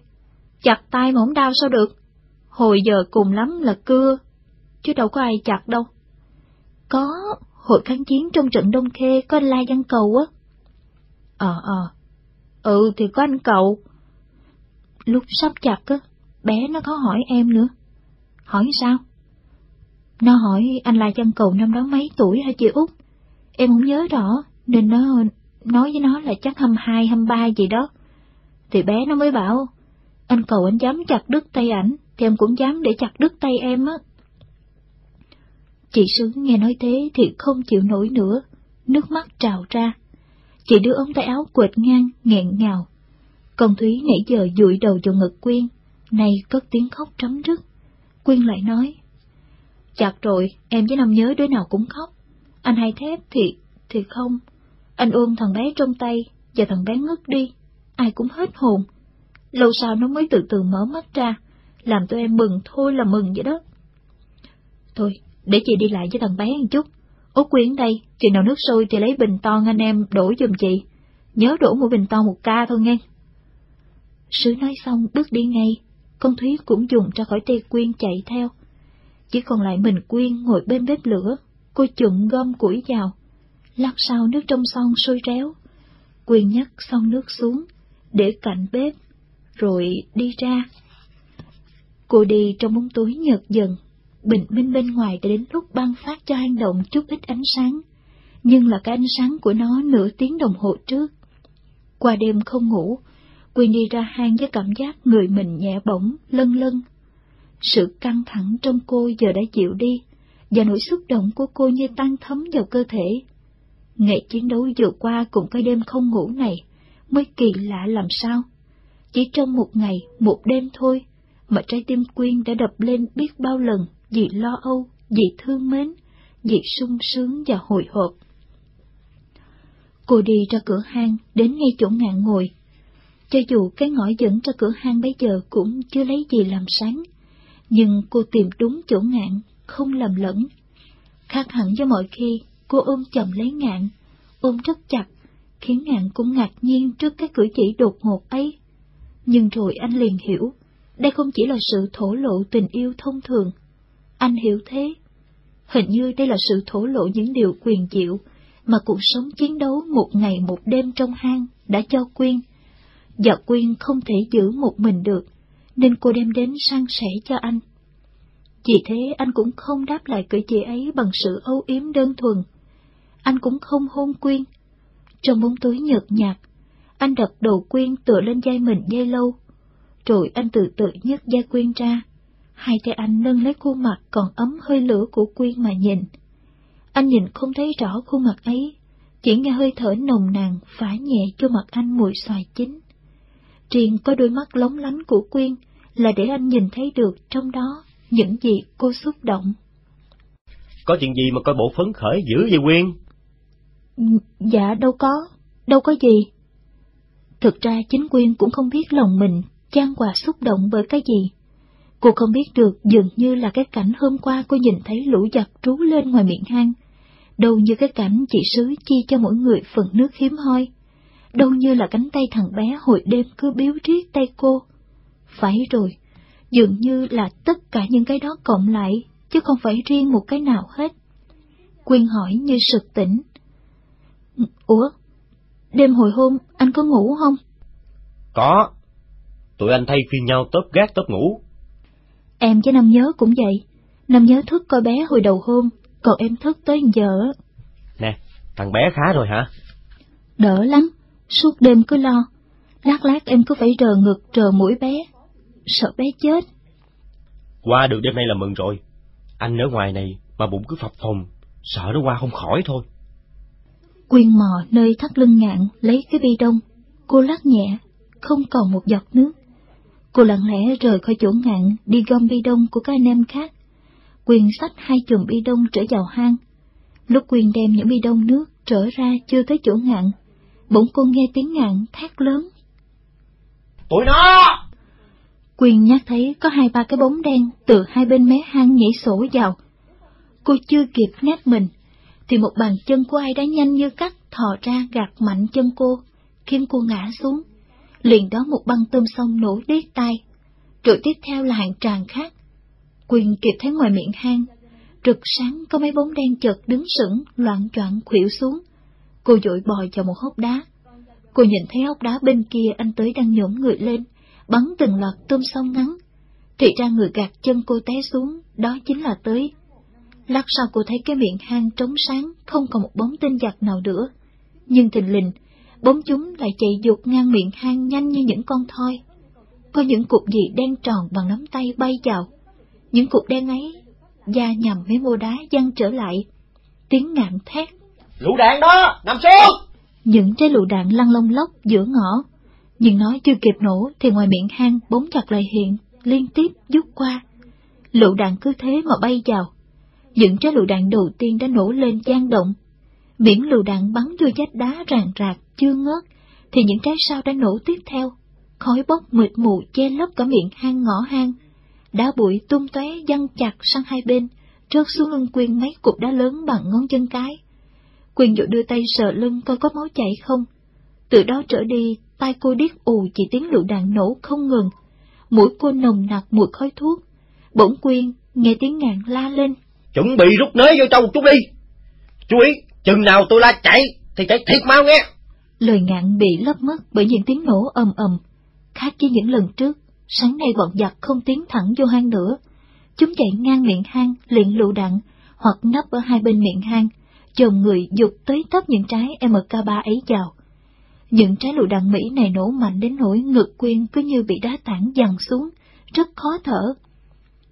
Chặt tay mà không đau sao được. Hồi giờ cùng lắm là cưa, chứ đâu có ai chặt đâu. Có, hội kháng chiến trong trận Đông Khê có anh La Văn Cầu á. Ờ ờ, ừ thì có anh Cầu. Lúc sắp chặt á, bé nó có hỏi em nữa. Hỏi sao? Nó hỏi anh là chân Cầu năm đó mấy tuổi hả chị Út? Em không nhớ rõ, nên nó nói với nó là chắc hăm hai, hăm ba gì đó. Thì bé nó mới bảo, anh cầu anh dám chặt đứt tay ảnh, thì em cũng dám để chặt đứt tay em á. Chị sướng nghe nói thế thì không chịu nổi nữa, nước mắt trào ra. Chị đưa ống tay áo quệt ngang, nghẹn ngào. Còn Thúy nãy giờ dụi đầu vào ngực Quyên, nay cất tiếng khóc trắm rứt. Quyên lại nói, Chặt rồi, em với Năm nhớ đứa nào cũng khóc. Anh hay thép thì, thì không. Anh ôm thằng bé trong tay, và thằng bé ngất đi. Ai cũng hết hồn. Lâu sau nó mới từ từ mở mắt ra, làm tụi em mừng thôi là mừng vậy đó. Thôi, để chị đi lại với thằng bé một chút. Út Quyến đây, chị nào nước sôi thì lấy bình ton anh em đổ giùm chị. Nhớ đổ một bình ton một ca thôi nghe. Sứ nói xong bước đi ngay, con Thúy cũng dùng ra khỏi tay Quyên chạy theo. Chỉ còn lại mình Quyên ngồi bên bếp lửa, cô chuẩn gom củi vào. Lát sau nước trong son sôi réo. Quyên nhắc son nước xuống, để cạnh bếp, rồi đi ra. Cô đi trong bóng tối nhợt dần, bình minh bên ngoài đã đến lúc ban phát cho hang động chút ít ánh sáng, nhưng là cái ánh sáng của nó nửa tiếng đồng hồ trước. Qua đêm không ngủ, Quyên đi ra hang với cảm giác người mình nhẹ bỗng, lân lân. Sự căng thẳng trong cô giờ đã dịu đi, và nỗi xúc động của cô như tan thấm vào cơ thể. Ngày chiến đấu vừa qua cùng cái đêm không ngủ này mới kỳ lạ làm sao. Chỉ trong một ngày, một đêm thôi, mà trái tim Quyên đã đập lên biết bao lần vì lo âu, vì thương mến, vì sung sướng và hồi hộp. Cô đi ra cửa hang, đến ngay chỗ ngạn ngồi. Cho dù cái ngõ dẫn ra cửa hang bây giờ cũng chưa lấy gì làm sáng, nhưng cô tìm đúng chỗ ngạn, không lầm lẫn. Khác hẳn với mọi khi, cô ôm chầm lấy ngạn, ôm rất chặt, khiến ngạn cũng ngạc nhiên trước cái cử chỉ đột ngột ấy. Nhưng rồi anh liền hiểu, đây không chỉ là sự thổ lộ tình yêu thông thường. Anh hiểu thế. Hình như đây là sự thổ lộ những điều quyền diệu mà cuộc sống chiến đấu một ngày một đêm trong hang đã cho Quyên. Và Quyên không thể giữ một mình được, nên cô đem đến sang sẻ cho anh. Vì thế anh cũng không đáp lại cử chỉ ấy bằng sự âu yếm đơn thuần. Anh cũng không hôn Quyên. Trong bóng tối nhợt nhạt, anh đặt đầu Quyên tựa lên vai mình dây lâu, rồi anh từ từ nhấc da Quyên ra. Hai tay anh nâng lấy khuôn mặt còn ấm hơi lửa của Quyên mà nhìn. Anh nhìn không thấy rõ khuôn mặt ấy, chỉ nghe hơi thở nồng nàn phả nhẹ cho mặt anh mùi xoài chín. Riêng có đôi mắt lóng lánh của Quyên là để anh nhìn thấy được trong đó những gì cô xúc động. Có chuyện gì mà coi bộ phấn khởi dữ vậy Quyên? Dạ đâu có, đâu có gì. Thực ra chính Quyên cũng không biết lòng mình chan hòa xúc động bởi cái gì. Cô không biết được dường như là cái cảnh hôm qua cô nhìn thấy lũ giặc trú lên ngoài miệng hang. Đâu như cái cảnh chị sứ chi cho mỗi người phần nước hiếm hoi. Đâu như là cánh tay thằng bé hồi đêm cứ biếu riết tay cô. Phải rồi, dường như là tất cả những cái đó cộng lại, chứ không phải riêng một cái nào hết. Quyên hỏi như sực tỉnh. Ủa, đêm hồi hôm anh có ngủ không? Có, tụi anh thay phiên nhau tớp gác tớp ngủ. Em với Năm Nhớ cũng vậy, Năm Nhớ thức coi bé hồi đầu hôm, còn em thức tới giờ. Nè, thằng bé khá rồi hả? Đỡ lắm, suốt đêm cứ lo, lát lát em cứ phải rờ ngực rờ mũi bé, sợ bé chết. Qua được đêm nay là mừng rồi, anh ở ngoài này mà bụng cứ phập phồng, sợ nó qua không khỏi thôi. Quyên mò nơi thắt lưng ngạn lấy cái bi đông, cô lắc nhẹ, không còn một giọt nước. Cô lặng lẽ rời khỏi chỗ ngạn đi gom bi đông của các anh em khác. Quyên xách hai chùm bi đông trở vào hang. Lúc Quyên đem những bi đông nước trở ra chưa tới chỗ ngạn, bỗng cô nghe tiếng ngạn thét lớn. Tụi nó! Quyên nhắc thấy có hai ba cái bóng đen từ hai bên mé hang nhảy sổ vào. Cô chưa kịp nét mình, thì một bàn chân của ai đã nhanh như cắt thò ra gạt mạnh chân cô, khiến cô ngã xuống. Liền đó một băng tôm sông nổ điếc tai, rồi tiếp theo là hàng tràng khác. Quyền kịp thấy ngoài miệng hang, rực sáng có mấy bóng đen chợt đứng sững, loạn choạng khuỵu xuống. Cô dội bò vào một hốc đá. Cô nhìn thấy hốc đá bên kia anh tới đang nhổm người lên, bắn từng loạt tôm sông ngắn. Thì ra người gạt chân cô té xuống, đó chính là tới. Lát sau cô thấy cái miệng hang trống sáng, không còn một bóng tinh giặc nào nữa. Nhưng thình lình, bóng chúng lại chạy dục ngang miệng hang nhanh như những con thoi. Có những cục gì đen tròn bằng nắm tay bay vào. Những cục đen ấy, da nhằm mấy mô đá văng trở lại. Tiếng ngạn thét. Lũ đạn đó, nằm xuống! Những trái lựu đạn lăn lông lốc giữa ngõ. Nhưng nó chưa kịp nổ thì ngoài miệng hang bóng chặt lại hiện, liên tiếp rút qua. Lựu đạn cứ thế mà bay vào. Những trái lựu đạn đầu tiên đã nổ lên gian động. miệng lựu đạn bắn vô vách đá ràng rạc, chưa ngớt, thì những trái sau đã nổ tiếp theo. Khói bốc mịt mù che lấp cả miệng hang ngõ hang. Đá bụi tung tóe văng chặt sang hai bên, trớt xuống lưng Quyên mấy cục đá lớn bằng ngón chân cái. Quyên dội đưa tay sờ lưng coi có máu chảy không. Từ đó trở đi, tai cô điếc ù chỉ tiếng lựu đạn nổ không ngừng. Mũi cô nồng nặc mùi khói thuốc. Bỗng Quyên nghe tiếng ngạn la lên. Chuẩn bị rút nới vô trong chút đi. Chú ý, chừng nào tôi la chạy, thì chạy thiệt mau nghe. Lời ngạn bị lấp mất bởi những tiếng nổ ầm ầm. Khác với những lần trước, sáng nay bọn giặc không tiến thẳng vô hang nữa. Chúng chạy ngang miệng hang, liền lựu đạn, hoặc nấp ở hai bên miệng hang, chồng người dục tới tấp những trái MK3 ấy vào. Những trái lựu đạn Mỹ này nổ mạnh đến nỗi ngực Quyên cứ như bị đá tảng dằn xuống, rất khó thở.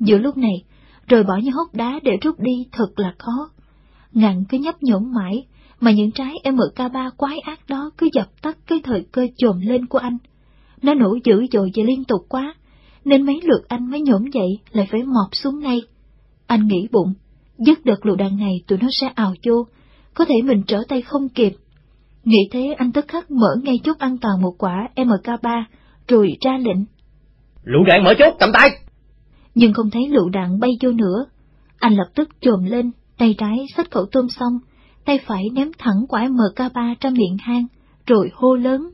Giữa lúc này, rồi bỏ như hốc đá để rút đi thật là khó. Ngạn cứ nhấp nhổm mãi, mà những trái MK3 quái ác đó cứ dập tắt cái thời cơ trồm lên của anh. Nó nổ dữ dội và liên tục quá, nên mấy lượt anh mới nhổm dậy lại phải mọt xuống ngay. Anh nghĩ bụng, dứt đợt lựu đạn này tụi nó sẽ ào vô, có thể mình trở tay không kịp. Nghĩ thế anh tức khắc mở ngay chốt an toàn một quả MK3, rồi ra lệnh. Lựu đạn mở chốt, cầm tay! Nhưng không thấy lựu đạn bay vô nữa. Anh lập tức trồm lên, tay trái xách khẩu tôm xong, tay phải ném thẳng quả MK3 trong miệng hang, rồi hô lớn.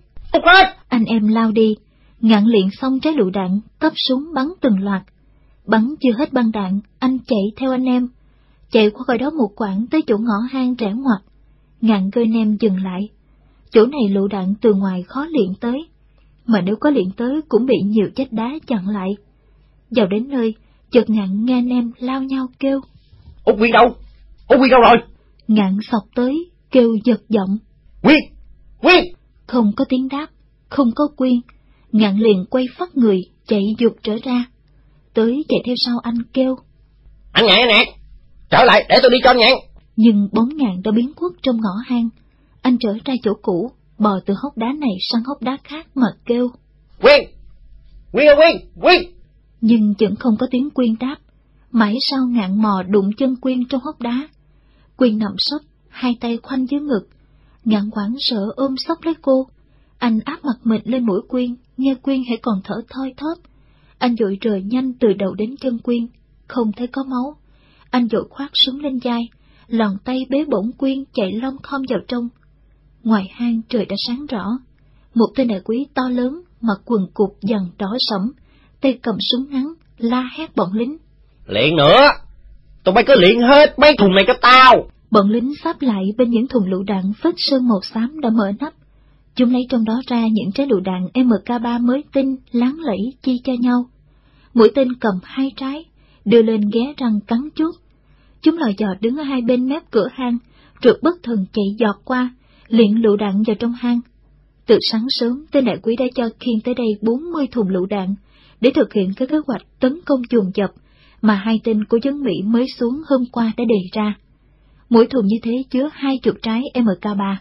Anh em lao đi, ngạn luyện xong trái lựu đạn, cấp súng bắn từng loạt. Bắn chưa hết băng đạn, anh chạy theo anh em, chạy qua khỏi đó một quãng tới chỗ ngõ hang rẽ ngoặt. Ngạn cơ nem dừng lại. Chỗ này lựu đạn từ ngoài khó luyện tới, mà nếu có luyện tới cũng bị nhiều chết đá chặn lại. Vào đến nơi, chợt ngạn nghe nem lao nhau kêu. Út Quyên đâu? Út Quyên đâu rồi? Ngạn sọc tới, kêu giật giọng. Quyên! Quyên! Không có tiếng đáp, không có Quyên. Ngạn liền quay phát người, chạy dục trở ra. Tới chạy theo sau anh kêu. Anh ngạn anh ngạn! Trở lại, để tôi đi cho anh ngạn! Nhưng bóng ngạn đã biến khuất trong ngõ hang. Anh trở ra chỗ cũ, bò từ hốc đá này sang hốc đá khác mà kêu. Quyên! Quyên ơi Quyên! Quyên! Nhưng vẫn không có tiếng Quyên đáp. Mãi sau ngạn mò đụng chân Quyên trong hốc đá. Quyên nằm sấp, hai tay khoanh dưới ngực. Ngạn quảng sợ ôm sóc lấy cô. Anh áp mặt mình lên mũi Quyên, nghe Quyên hãy còn thở thoi thóp. Anh dội rời nhanh từ đầu đến chân Quyên, không thấy có máu. Anh dội khoát súng lên vai, lòn tay bế bổng Quyên chạy lom khom vào trong. Ngoài hang trời đã sáng rõ, một tên đại quý to lớn, mặc quần cục dần đỏ sẫm, tay cầm súng ngắn, la hét bọn lính. Luyện nữa! Tụi bay cứ luyện hết mấy thùng này cho tao! Bọn lính sắp lại bên những thùng lựu đạn phết sơn màu xám đã mở nắp. Chúng lấy trong đó ra những trái lựu đạn MK3 mới tinh, láng lẫy chi cho nhau. Mỗi tên cầm hai trái, đưa lên ghé răng cắn chút. Chúng lò dò đứng ở hai bên mép cửa hang, trượt bất thần chạy giọt qua, liền lựu đạn vào trong hang. Từ sáng sớm, tên đại quý đã cho khiên tới đây 40 thùng lựu đạn, để thực hiện cái kế hoạch tấn công chuồng chập mà hai tên của dân Mỹ mới xuống hôm qua đã đề ra. Mỗi thùng như thế chứa hai chục trái MK3.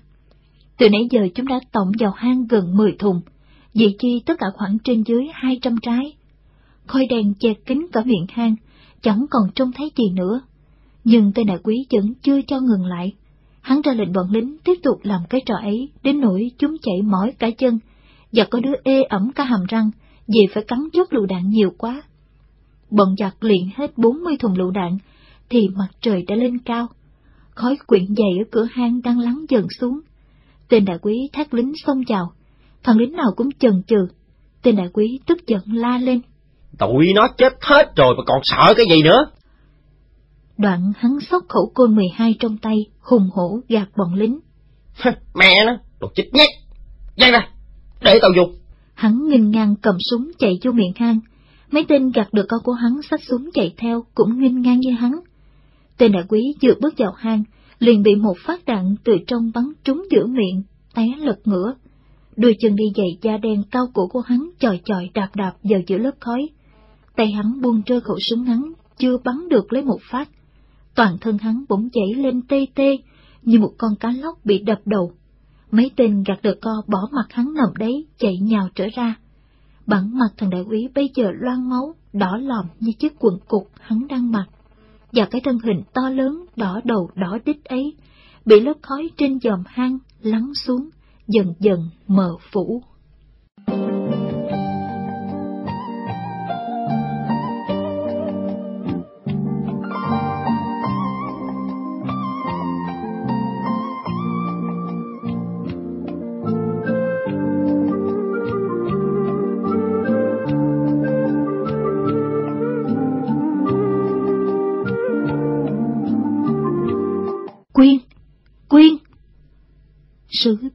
Từ nãy giờ chúng đã tổng vào hang gần 10 thùng, dị chi tất cả khoảng trên dưới 200 trái. Khói đèn che kín cả miệng hang, chẳng còn trông thấy gì nữa. Nhưng tên đại quý vẫn chưa cho ngừng lại. Hắn ra lệnh bọn lính tiếp tục làm cái trò ấy, đến nỗi chúng chạy mỏi cả chân, và có đứa ê ẩm cả hàm răng, vì phải cắn chốt lựu đạn nhiều quá. Bọn giặc liền hết 40 thùng lựu đạn, thì mặt trời đã lên cao. Khói quyện dày ở cửa hang đang lắng dần xuống. Tên đại quý thác lính xông vào, thằng lính nào cũng chần chừ. Tên đại quý tức giận la lên. Tụi nó chết hết rồi mà còn sợ cái gì nữa? Đoạn hắn xốc khẩu côn 12 trong tay, hùng hổ gạt bọn lính. Mẹ nó, đồ chích nhét! Giang ra, để tao dục. Hắn nghênh ngang cầm súng chạy vô miệng hang. Mấy tên gạt được con của hắn xách súng chạy theo cũng nghênh ngang như hắn. Tên đại quý vừa bước vào hang, liền bị một phát đạn từ trong bắn trúng giữa miệng, té lật ngửa. Đuôi chân đi giày da đen cao cổ của hắn chòi chòi đạp đạp vào giữa lớp khói. Tay hắn buông rơi khẩu súng ngắn, chưa bắn được lấy một phát. Toàn thân hắn bỗng chảy lên tê tê, như một con cá lóc bị đập đầu. Mấy tên gạt đờ co bỏ mặt hắn nằm đấy, chạy nhào trở ra. Bản mặt thằng đại úy bây giờ loang máu, đỏ lòm như chiếc quần cục hắn đang mặc. Và cái thân hình to lớn, đỏ đầu đỏ đít ấy, bị lớp khói trên dòm hang lắng xuống, dần dần mờ phủ. Quyên!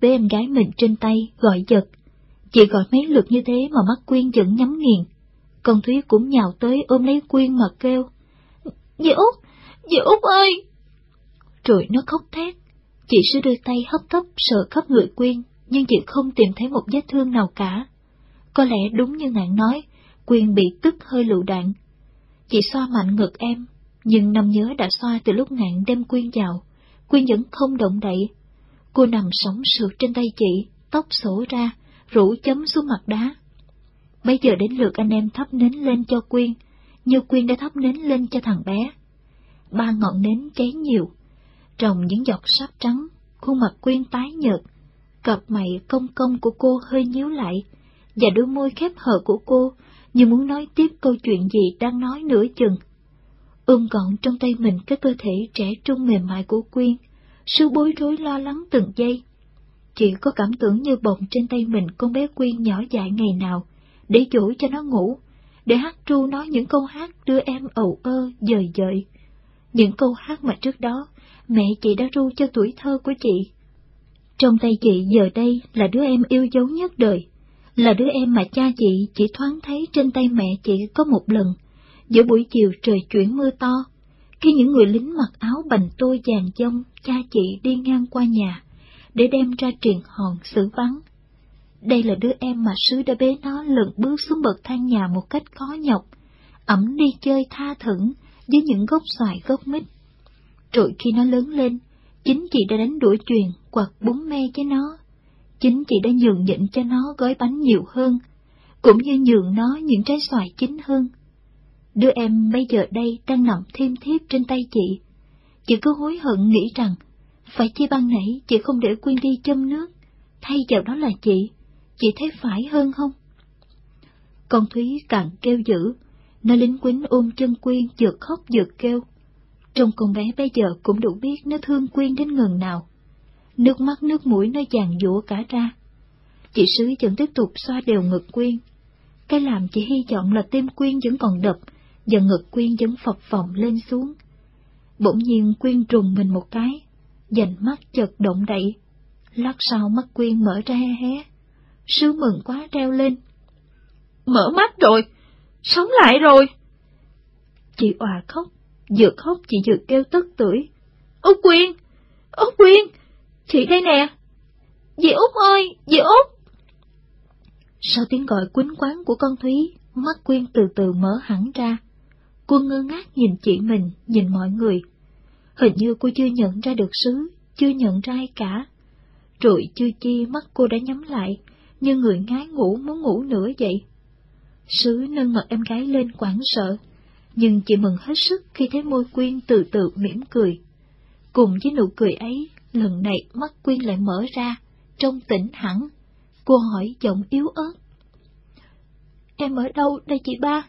Sứ bế em gái mình trên tay, gọi giật. Chị gọi mấy lượt như thế mà mắt Quyên vẫn nhắm nghiền. Con Thúy cũng nhào tới ôm lấy Quyên mà kêu. Dì Út! Dì Út ơi! Rồi nó khóc thét. Chị sẽ đưa tay hấp tấp sợ khắp người Quyên, nhưng chị không tìm thấy một vết thương nào cả. Có lẽ đúng như ngạn nói, Quyên bị tức hơi lựu đạn. Chị xoa mạnh ngực em, nhưng năm nhớ đã xoa từ lúc ngạn đem Quyên vào. Quyên vẫn không động đậy. Cô nằm sóng sượt trên tay chị, tóc sổ ra, rủ chấm xuống mặt đá. Bây giờ đến lượt anh em thắp nến lên cho Quyên, như Quyên đã thắp nến lên cho thằng bé. Ba ngọn nến cháy nhiều, trồng những giọt sáp trắng, khuôn mặt Quyên tái nhợt, cặp mày công công của cô hơi nhíu lại, và đôi môi khép hờ của cô như muốn nói tiếp câu chuyện gì đang nói nửa chừng. Ôm gọn trong tay mình cái cơ thể trẻ trung mềm mại của Quyên, Sư bối rối lo lắng từng giây. Chỉ có cảm tưởng như bồng trên tay mình con bé Quyên nhỏ dại ngày nào, để dỗ cho nó ngủ, để hát ru nói những câu hát đưa em ầu ơ, dời dời. Những câu hát mà trước đó, mẹ chị đã ru cho tuổi thơ của chị. Trong tay chị giờ đây là đứa em yêu dấu nhất đời, là đứa em mà cha chị chỉ thoáng thấy trên tay mẹ chị có một lần, giữa buổi chiều trời chuyển mưa to, khi những người lính mặc áo bành tôi vàng dông cha chị đi ngang qua nhà, để đem ra truyền hòn xử vắng. Đây là đứa em mà sứ đã bế nó lần bước xuống bậc thang nhà một cách khó nhọc, ẩm đi chơi tha thẩn với những gốc xoài gốc mít. Rồi khi nó lớn lên, chính chị đã đánh đuổi truyền quạt bún me cho nó. Chính chị đã nhường nhịn cho nó gói bánh nhiều hơn, cũng như nhường nó những trái xoài chín hơn. Đứa em bây giờ đây đang nằm thêm thiếp trên tay chị. Chị cứ hối hận nghĩ rằng, phải chi ban nãy chị không để Quyên đi châm nước, thay vào đó là chị, chị thấy phải hơn không? Con Thúy càng kêu dữ, nó lính quýnh ôm chân Quyên vừa khóc vừa kêu. Trong con bé bây giờ cũng đủ biết nó thương Quyên đến ngần nào. Nước mắt nước mũi nó dàn dũa cả ra. Chị Sứ vẫn tiếp tục xoa đều ngực Quyên. Cái làm chị hy vọng là tim Quyên vẫn còn đập, và ngực Quyên vẫn phập phồng lên xuống. Bỗng nhiên Quyên trùng mình một cái, dành mắt chợt động đậy. Lát sau mắt Quyên mở ra hé hé. Sứ mừng quá reo lên. Mở mắt rồi! Sống lại rồi! Chị òa khóc, vừa khóc chị vừa kêu tức tưởi. Út Quyên! Út Quyên! Chị đây nè! Dì Út ơi! Dì Út! Sau tiếng gọi quýnh quán của con Thúy, mắt Quyên từ từ mở hẳn ra. Cô ngơ ngác nhìn chị mình, nhìn mọi người. Hình như cô chưa nhận ra được sứ, chưa nhận ra ai cả. Rồi chưa chi mắt cô đã nhắm lại, như người ngái ngủ muốn ngủ nữa vậy. Sứ nâng mặt em gái lên quảng sợ, nhưng chị mừng hết sức khi thấy môi Quyên từ từ mỉm cười. Cùng với nụ cười ấy, lần này mắt Quyên lại mở ra, trông tỉnh hẳn. Cô hỏi giọng yếu ớt. Em ở đâu đây chị ba?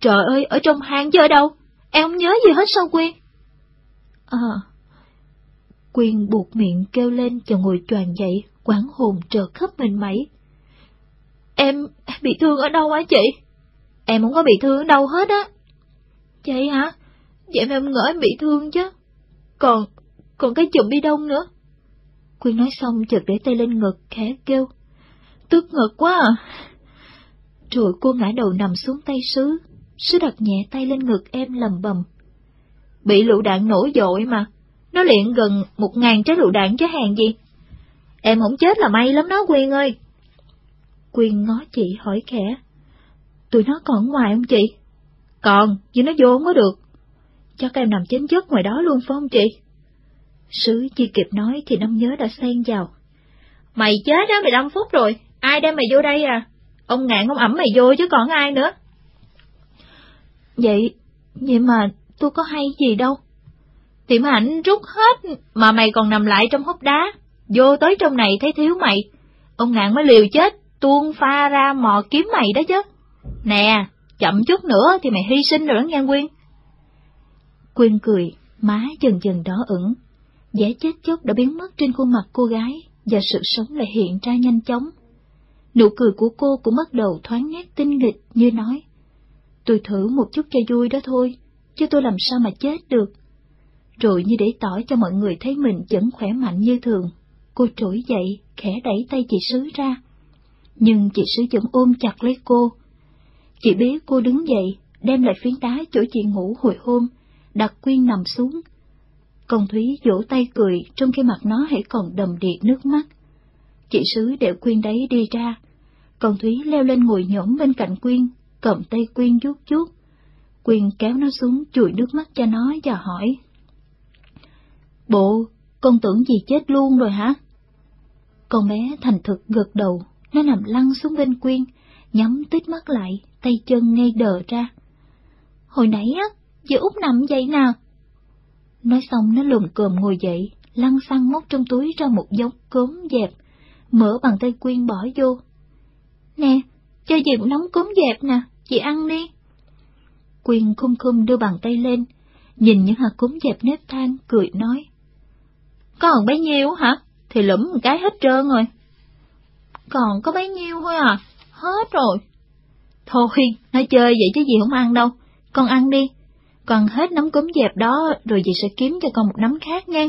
Trời ơi, ở trong hang chứ ở đâu? Em không nhớ gì hết sao Quyên? À, Quyên buộc miệng kêu lên cho ngồi choàng dậy, quán hồn trợt khắp mình mẩy. Em bị thương ở đâu á chị? Em không có bị thương ở đâu hết á. Vậy hả? Vậy mà em ngỡ em bị thương chứ. Còn, còn cái chùm bi đông nữa. Quyên nói xong chợt để tay lên ngực khẽ kêu. Tức ngực quá à. Rồi cô ngã đầu nằm xuống tay sứ, sứ đặt nhẹ tay lên ngực em lầm bầm. Bị lựu đạn nổi dội mà, nó liền gần một ngàn trái lựu đạn chứ hàng gì. Em không chết là may lắm đó Quyên ơi. Quyên ngó chị hỏi khẽ. Tụi nó còn ngoài không chị? Còn, chứ nó vô không có được. Chắc em nằm chính chất ngoài đó luôn phải không chị? Sứ chưa kịp nói thì năm nhớ đã xen vào. Mày chết đó 15 phút rồi, ai đem mày vô đây à? Ông ngạn ông ẩm mày vô chứ còn ai nữa. Vậy, vậy mà tôi có hay gì đâu. Tiệm ảnh rút hết mà mày còn nằm lại trong hốc đá, vô tới trong này thấy thiếu mày. Ông ngạn mới liều chết, tuôn pha ra mò kiếm mày đó chứ. Nè, chậm chút nữa thì mày hy sinh rồi đó nghe Quyên. Quyên cười, má dần dần đỏ ửng, vẻ chết chóc đã biến mất trên khuôn mặt cô gái và sự sống lại hiện ra nhanh chóng. Nụ cười của cô cũng bắt đầu thoáng nét tinh nghịch như nói. Tôi thử một chút cho vui đó thôi, chứ tôi làm sao mà chết được. Rồi như để tỏ cho mọi người thấy mình vẫn khỏe mạnh như thường, cô trỗi dậy, khẽ đẩy tay chị Sứ ra. Nhưng chị Sứ vẫn ôm chặt lấy cô. Chị bế cô đứng dậy, đem lại phiến đá chỗ chị ngủ hồi hôm, đặt Quyên nằm xuống. công Thúy vỗ tay cười trong khi mặt nó hãy còn đầm điệt nước mắt. chị sứ để Quyên đấy đi ra. Còn Thúy leo lên ngồi nhổm bên cạnh Quyên, cầm tay Quyên chút chút. Quyên kéo nó xuống chùi nước mắt cho nó và hỏi. Bộ, con tưởng gì chết luôn rồi hả? Con bé thành thực gật đầu, nó nằm lăn xuống bên Quyên, nhắm tít mắt lại, tay chân ngay đờ ra. Hồi nãy á, giờ út nằm vậy nào? Nói xong nó lùm cồm ngồi dậy, lăn xăng móc trong túi ra một dốc cốm dẹp, mở bằng tay Quyên bỏ vô. Nè, cho chị nóng nắm cốm dẹp nè, chị ăn đi. Quyên khum khum đưa bàn tay lên, nhìn những hạt cốm dẹp nếp than, cười nói. Còn bấy nhiêu hả? Thì lũm một cái hết trơn rồi. Còn có bấy nhiêu thôi à? Hết rồi. Thôi, nói chơi vậy chứ gì không ăn đâu. Con ăn đi. Còn hết nắm cốm dẹp đó rồi dì sẽ kiếm cho con một nắm khác nha.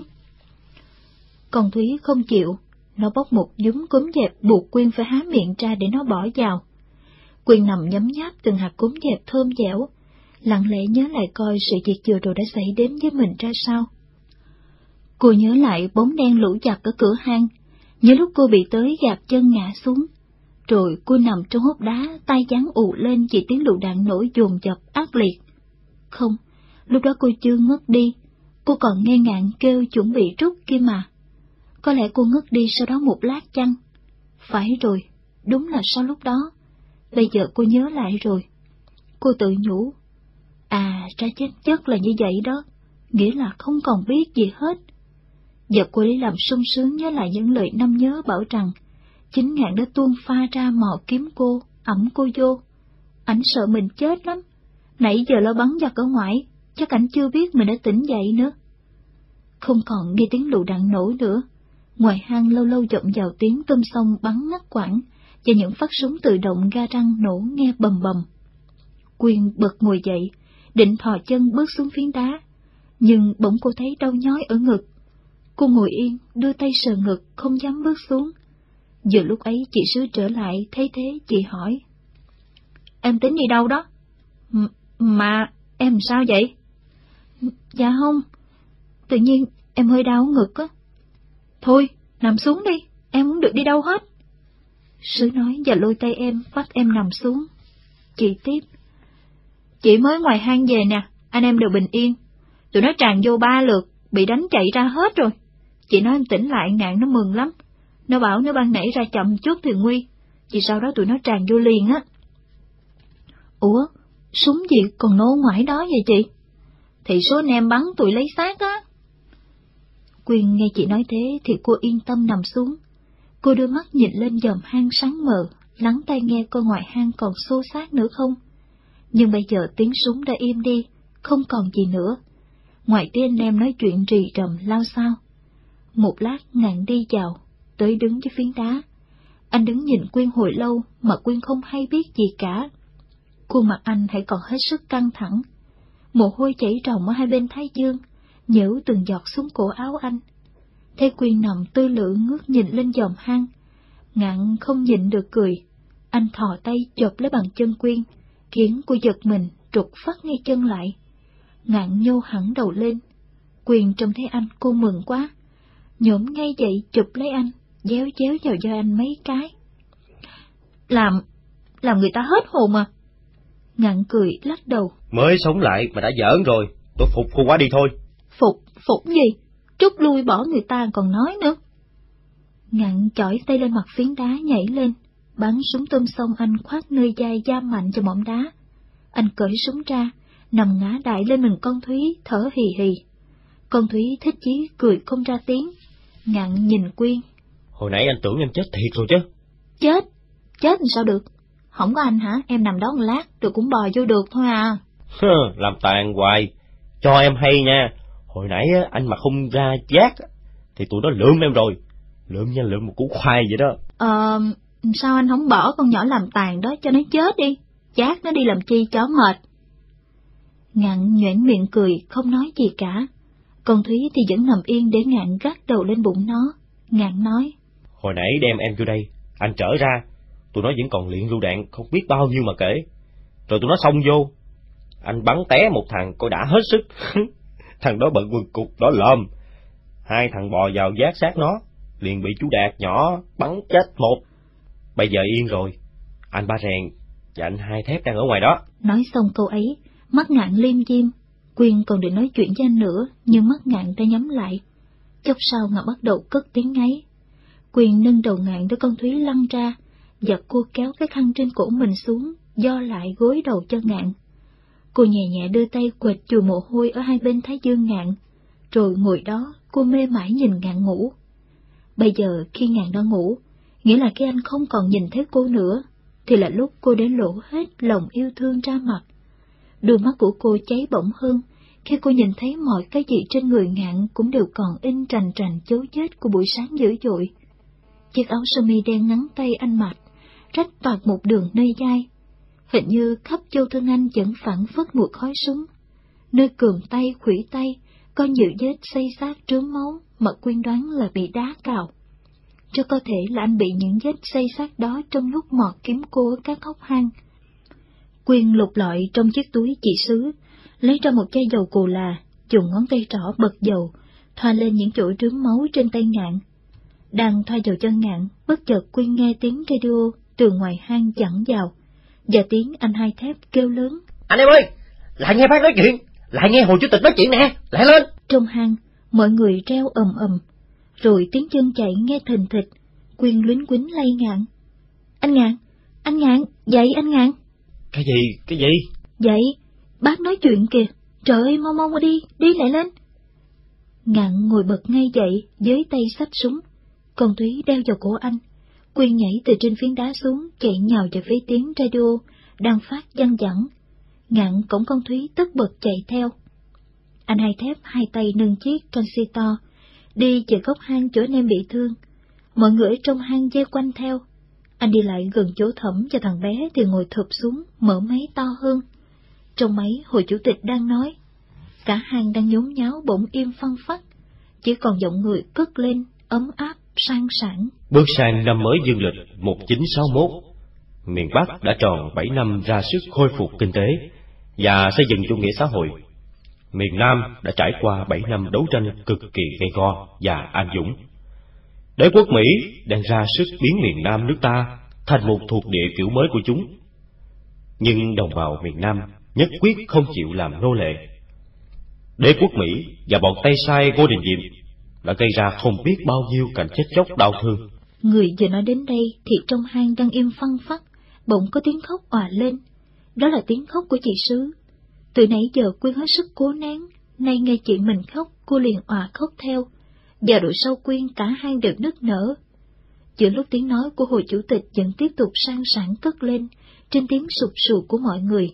Con Thúy không chịu, nó bóc một dúm cốm dẹp buộc Quyên phải há miệng ra để nó bỏ vào. Quyên nằm nhấm nháp từng hạt cốm dẹp thơm dẻo, lặng lẽ nhớ lại coi sự việc vừa rồi đã xảy đến với mình ra sao. Cô nhớ lại bóng đen lũ giặt ở cửa hang, nhớ lúc cô bị tới gạt chân ngã xuống. Rồi cô nằm trong hốc đá, tay dán ù lên vì tiếng lựu đạn nổi dồn dập ác liệt. Không, lúc đó cô chưa ngất đi, cô còn nghe ngạn kêu chuẩn bị rút kia mà. Có lẽ cô ngất đi sau đó một lát chăng? Phải rồi, đúng là sau lúc đó. Bây giờ cô nhớ lại rồi. Cô tự nhủ. À, ra chết chất là như vậy đó, nghĩa là không còn biết gì hết. Giờ cô lấy làm sung sướng nhớ lại những lời năm nhớ bảo rằng, chính ngạn đã tuôn pha ra mò kiếm cô, ẩm cô vô. Ảnh sợ mình chết lắm, nãy giờ lo bắn giặc ở ngoài, chắc ảnh chưa biết mình đã tỉnh dậy nữa. Không còn nghe tiếng lựu đạn nổ nữa, Ngoài hang lâu lâu vọng vào tiếng cơm sông bắn ngắt quãng và những phát súng tự động ga răng nổ nghe bầm bầm. Quyên bật ngồi dậy, định thò chân bước xuống phiến đá, nhưng bỗng cô thấy đau nhói ở ngực. Cô ngồi yên, đưa tay sờ ngực, không dám bước xuống. Giờ lúc ấy chị Sứ trở lại, thấy thế chị hỏi. Em tính đi đâu đó? M mà em sao vậy? Dạ không, tự nhiên em hơi đau ngực á. Thôi, nằm xuống đi, em muốn được đi đâu hết. Sứ nói và lôi tay em, bắt em nằm xuống. Chị tiếp. Chị mới ngoài hang về nè, anh em đều bình yên. Tụi nó tràn vô ba lượt, bị đánh chạy ra hết rồi. Chị nói em tỉnh lại ngạn nó mừng lắm. Nó bảo nếu ban nãy ra chậm chút thì nguy, chị sau đó tụi nó tràn vô liền á. Ủa, súng gì còn nô ngoài đó vậy chị? Thì số anh em bắn tụi lấy xác á. Quyên nghe chị nói thế thì cô yên tâm nằm xuống. Cô đưa mắt nhìn lên dòng hang sáng mờ, lắng tai nghe coi ngoài hang còn xô xát nữa không. Nhưng bây giờ tiếng súng đã im đi, không còn gì nữa. Ngoài tiếng anh em nói chuyện rì rầm lao sao. Một lát ngạn đi vào, tới đứng dưới phiến đá. Anh đứng nhìn Quyên hồi lâu mà Quyên không hay biết gì cả. Khuôn mặt anh hãy còn hết sức căng thẳng. Mồ hôi chảy ròng ở hai bên thái dương, nhễu từng giọt xuống cổ áo anh. Thấy Quyên nằm tư lự ngước nhìn lên dòng hang, ngạn không nhịn được cười. Anh thò tay chộp lấy bàn chân Quyên, khiến cô giật mình, trục phát ngay chân lại. Ngạn nhô hẳn đầu lên. Quyên trông thấy anh cô mừng quá, nhổm ngay dậy chụp lấy anh, déo déo vào do anh mấy cái. Làm, làm người ta hết hồn mà. Ngạn cười lắc đầu. Mới sống lại mà đã giỡn rồi, tôi phục cô quá đi thôi. Phục, phục gì? Trút lui bỏ người ta còn nói nữa. Ngạn chỏi tay lên mặt phiến đá nhảy lên, bắn súng tôm sông anh khoát nơi dai giam mạnh cho mỏm đá. Anh cởi súng ra, nằm ngã đại lên mình con Thúy, thở hì hì. Con Thúy thích chí cười không ra tiếng, ngạn nhìn Quyên. Hồi nãy anh tưởng em chết thiệt rồi chứ. Chết? Chết sao được? Không có anh hả? Em nằm đó một lát, rồi cũng bò vô được thôi à. Làm tàn hoài. Cho em hay nha, Hồi nãy anh mà không ra giác thì tụi nó lượm em rồi. Lượm nha lượm một củ khoai vậy đó. Ờ, sao anh không bỏ con nhỏ làm tàn đó cho nó chết đi. Chát nó đi làm chi chó mệt. Ngạn nhoẻn miệng cười, không nói gì cả. Còn Thúy thì vẫn nằm yên để ngạn gác đầu lên bụng nó. Ngạn nói. Hồi nãy đem em vô đây, anh trở ra, tụi nó vẫn còn luyện lưu đạn không biết bao nhiêu mà kể. Rồi tụi nó xông vô. Anh bắn té một thằng coi đã hết sức. *laughs* thằng đó bận quần cục đó lòm. Hai thằng bò vào giác sát nó, liền bị chú Đạt nhỏ bắn chết một. Bây giờ yên rồi, anh ba rèn và anh hai thép đang ở ngoài đó. Nói xong câu ấy, mắt ngạn liêm diêm, Quyên còn định nói chuyện với anh nữa, nhưng mắt ngạn đã nhắm lại. Chốc sau ngạn bắt đầu cất tiếng ngáy. Quyên nâng đầu ngạn để con Thúy lăn ra, và cô kéo cái khăn trên cổ mình xuống, do lại gối đầu cho ngạn. Cô nhẹ nhẹ đưa tay quệt chùi mồ hôi ở hai bên thái dương ngạn, rồi ngồi đó, cô mê mải nhìn ngạn ngủ. Bây giờ khi ngạn đã ngủ, nghĩa là khi anh không còn nhìn thấy cô nữa, thì là lúc cô để lộ hết lòng yêu thương ra mặt. Đôi mắt của cô cháy bỏng hơn, khi cô nhìn thấy mọi cái gì trên người ngạn cũng đều còn in trành trành dấu vết của buổi sáng dữ dội. Chiếc áo sơ mi đen ngắn tay anh mặc, rách toạc một đường nơi dai. Hình như khắp châu thân anh vẫn phản phất mùi khói súng. Nơi cường tay, khủy tay, có nhiều vết xây xác trướng máu mà quyên đoán là bị đá cào. Cho có thể là anh bị những vết xây xác đó trong lúc mọt kiếm cô ở các hốc hang. Quyên lục lọi trong chiếc túi chỉ sứ, lấy ra một chai dầu cù là, dùng ngón tay trỏ bật dầu, thoa lên những chỗ trướng máu trên tay ngạn. Đang thoa dầu cho ngạn, bất chợt Quyên nghe tiếng radio từ ngoài hang dẫn vào, và tiếng anh hai thép kêu lớn. Anh em ơi, lại nghe bác nói chuyện, lại nghe Hồ Chủ tịch nói chuyện nè, lại lên. Trong hang, mọi người reo ầm ầm, rồi tiếng chân chạy nghe thình thịch, Quyên luyến quýnh lay ngạn. Anh ngạn, anh ngạn, dậy anh ngạn. Cái gì, cái gì? Dậy, bác nói chuyện kìa, trời ơi mau mau đi, đi lại lên. Ngạn ngồi bật ngay dậy, với tay xách súng, còn Thúy đeo vào cổ anh. Quyên nhảy từ trên phiến đá xuống, chạy nhào vào phía tiếng radio, đang phát văng vẳng. Ngạn cổng con Thúy tất bật chạy theo. Anh hai thép hai tay nâng chiếc transistor, đi về góc hang chỗ anh em bị thương. Mọi người ở trong hang dây quanh theo. Anh đi lại gần chỗ thẩm cho thằng bé thì ngồi thụp xuống, mở máy to hơn. Trong máy, hồi chủ tịch đang nói. Cả hang đang nhốn nháo bỗng im phăng phắc, chỉ còn giọng người cất lên, ấm áp, sang sảng. Bước sang năm mới dương lịch 1961, miền Bắc đã tròn 7 năm ra sức khôi phục kinh tế và xây dựng chủ nghĩa xã hội. Miền Nam đã trải qua 7 năm đấu tranh cực kỳ gay go và an dũng. Đế quốc Mỹ đang ra sức biến miền Nam nước ta thành một thuộc địa kiểu mới của chúng. Nhưng đồng bào miền Nam nhất quyết không chịu làm nô lệ. Đế quốc Mỹ và bọn Tây Sai Ngô Đình Diệm đã gây ra không biết bao nhiêu cảnh chết chóc đau thương. Người vừa nói đến đây thì trong hang đang im phăng phắc, bỗng có tiếng khóc òa lên. Đó là tiếng khóc của chị Sứ. Từ nãy giờ Quyên hết sức cố nén, nay nghe chị mình khóc, cô liền òa khóc theo. Và đội sau Quyên cả hai đều nức nở. Giữa lúc tiếng nói của Hồ Chủ tịch vẫn tiếp tục sang sảng cất lên, trên tiếng sụp sù của mọi người.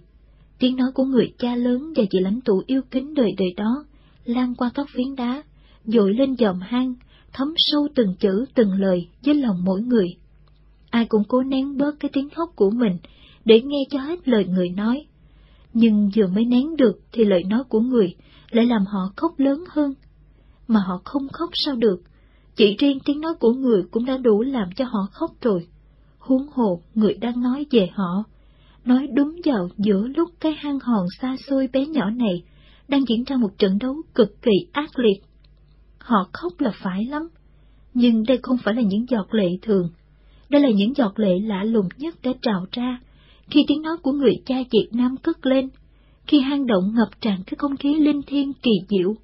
Tiếng nói của người cha lớn và chị lãnh tụ yêu kính đời đời đó, lan qua các phiến đá, dội lên dòm hang, thấm sâu từng chữ từng lời với lòng mỗi người. Ai cũng cố nén bớt cái tiếng khóc của mình để nghe cho hết lời người nói. Nhưng vừa mới nén được thì lời nói của người lại làm họ khóc lớn hơn. Mà họ không khóc sao được, chỉ riêng tiếng nói của người cũng đã đủ làm cho họ khóc rồi. Huống hồ người đang nói về họ, nói đúng vào giữa lúc cái hang hòn xa xôi bé nhỏ này đang diễn ra một trận đấu cực kỳ ác liệt. Họ khóc là phải lắm, nhưng đây không phải là những giọt lệ thường. Đây là những giọt lệ lạ lùng nhất đã trào ra khi tiếng nói của người cha Việt Nam cất lên, khi hang động ngập tràn cái không khí linh thiêng kỳ diệu,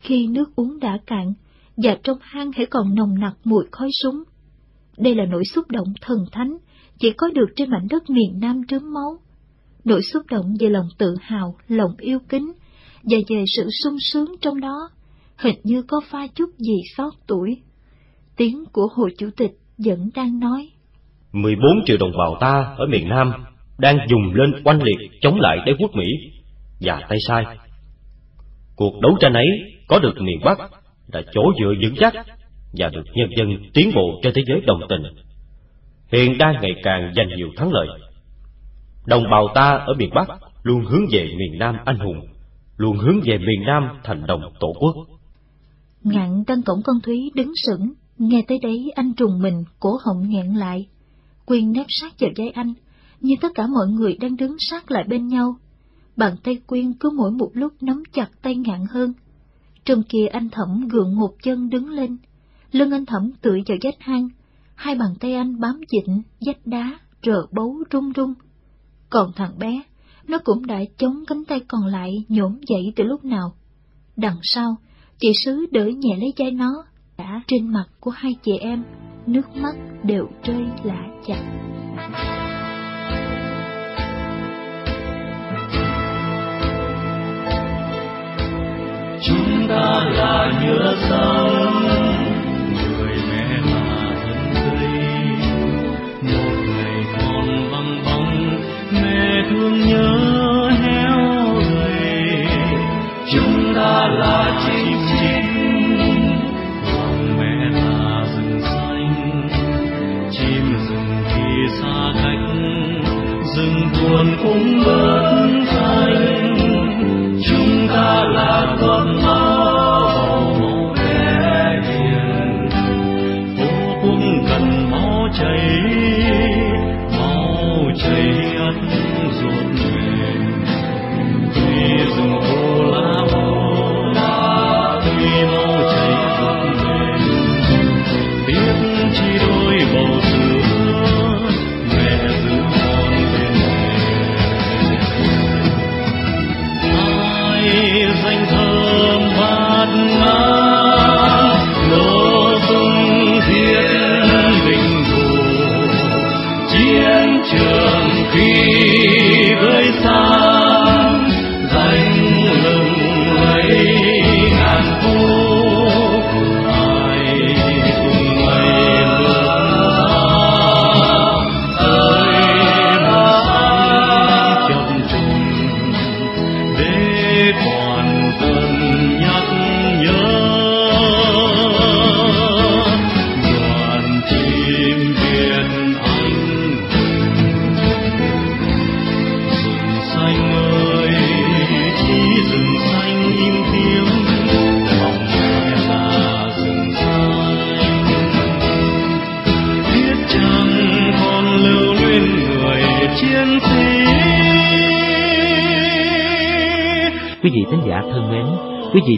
khi nước uống đã cạn và trong hang hãy còn nồng nặc mùi khói súng. Đây là nỗi xúc động thần thánh chỉ có được trên mảnh đất miền Nam trướng máu. Nỗi xúc động về lòng tự hào, lòng yêu kính và về sự sung sướng trong đó hình như có pha chút gì sót tuổi. Tiếng của Hồ Chủ tịch vẫn đang nói. 14 triệu đồng bào ta ở miền Nam đang dùng lên oanh liệt chống lại đế quốc Mỹ và tay Sai. Cuộc đấu tranh ấy có được miền Bắc là chỗ dựa vững chắc và được nhân dân tiến bộ trên thế giới đồng tình. Hiện đang ngày càng giành nhiều thắng lợi. Đồng bào ta ở miền Bắc luôn hướng về miền Nam anh hùng, luôn hướng về miền Nam thành đồng tổ quốc. Ngạn đang cổng con Thúy đứng sững, nghe tới đấy anh trùng mình, cổ họng nghẹn lại. Quyên nép sát vào dây anh, như tất cả mọi người đang đứng sát lại bên nhau. Bàn tay Quyên cứ mỗi một lúc nắm chặt tay ngạn hơn. Trong kia anh thẩm gượng một chân đứng lên, lưng anh thẩm tựa vào vách hang, hai bàn tay anh bám dịnh, vách đá, rờ bấu rung rung. Còn thằng bé, nó cũng đã chống cánh tay còn lại nhổm dậy từ lúc nào. Đằng sau, Chị Sứ đỡ nhẹ lấy vai nó, cả trên mặt của hai chị em, nước mắt đều rơi lã chặt. Chúng ta là nhớ sống, người mẹ mà thân cây, một ngày còn vắng bóng, mẹ thương nhớ héo gầy. Chúng đã là chính chính lòng mẹ là rừng xanh, chim rừng thì xa cách, rừng buồn cũng bớt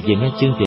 về nghe chương trình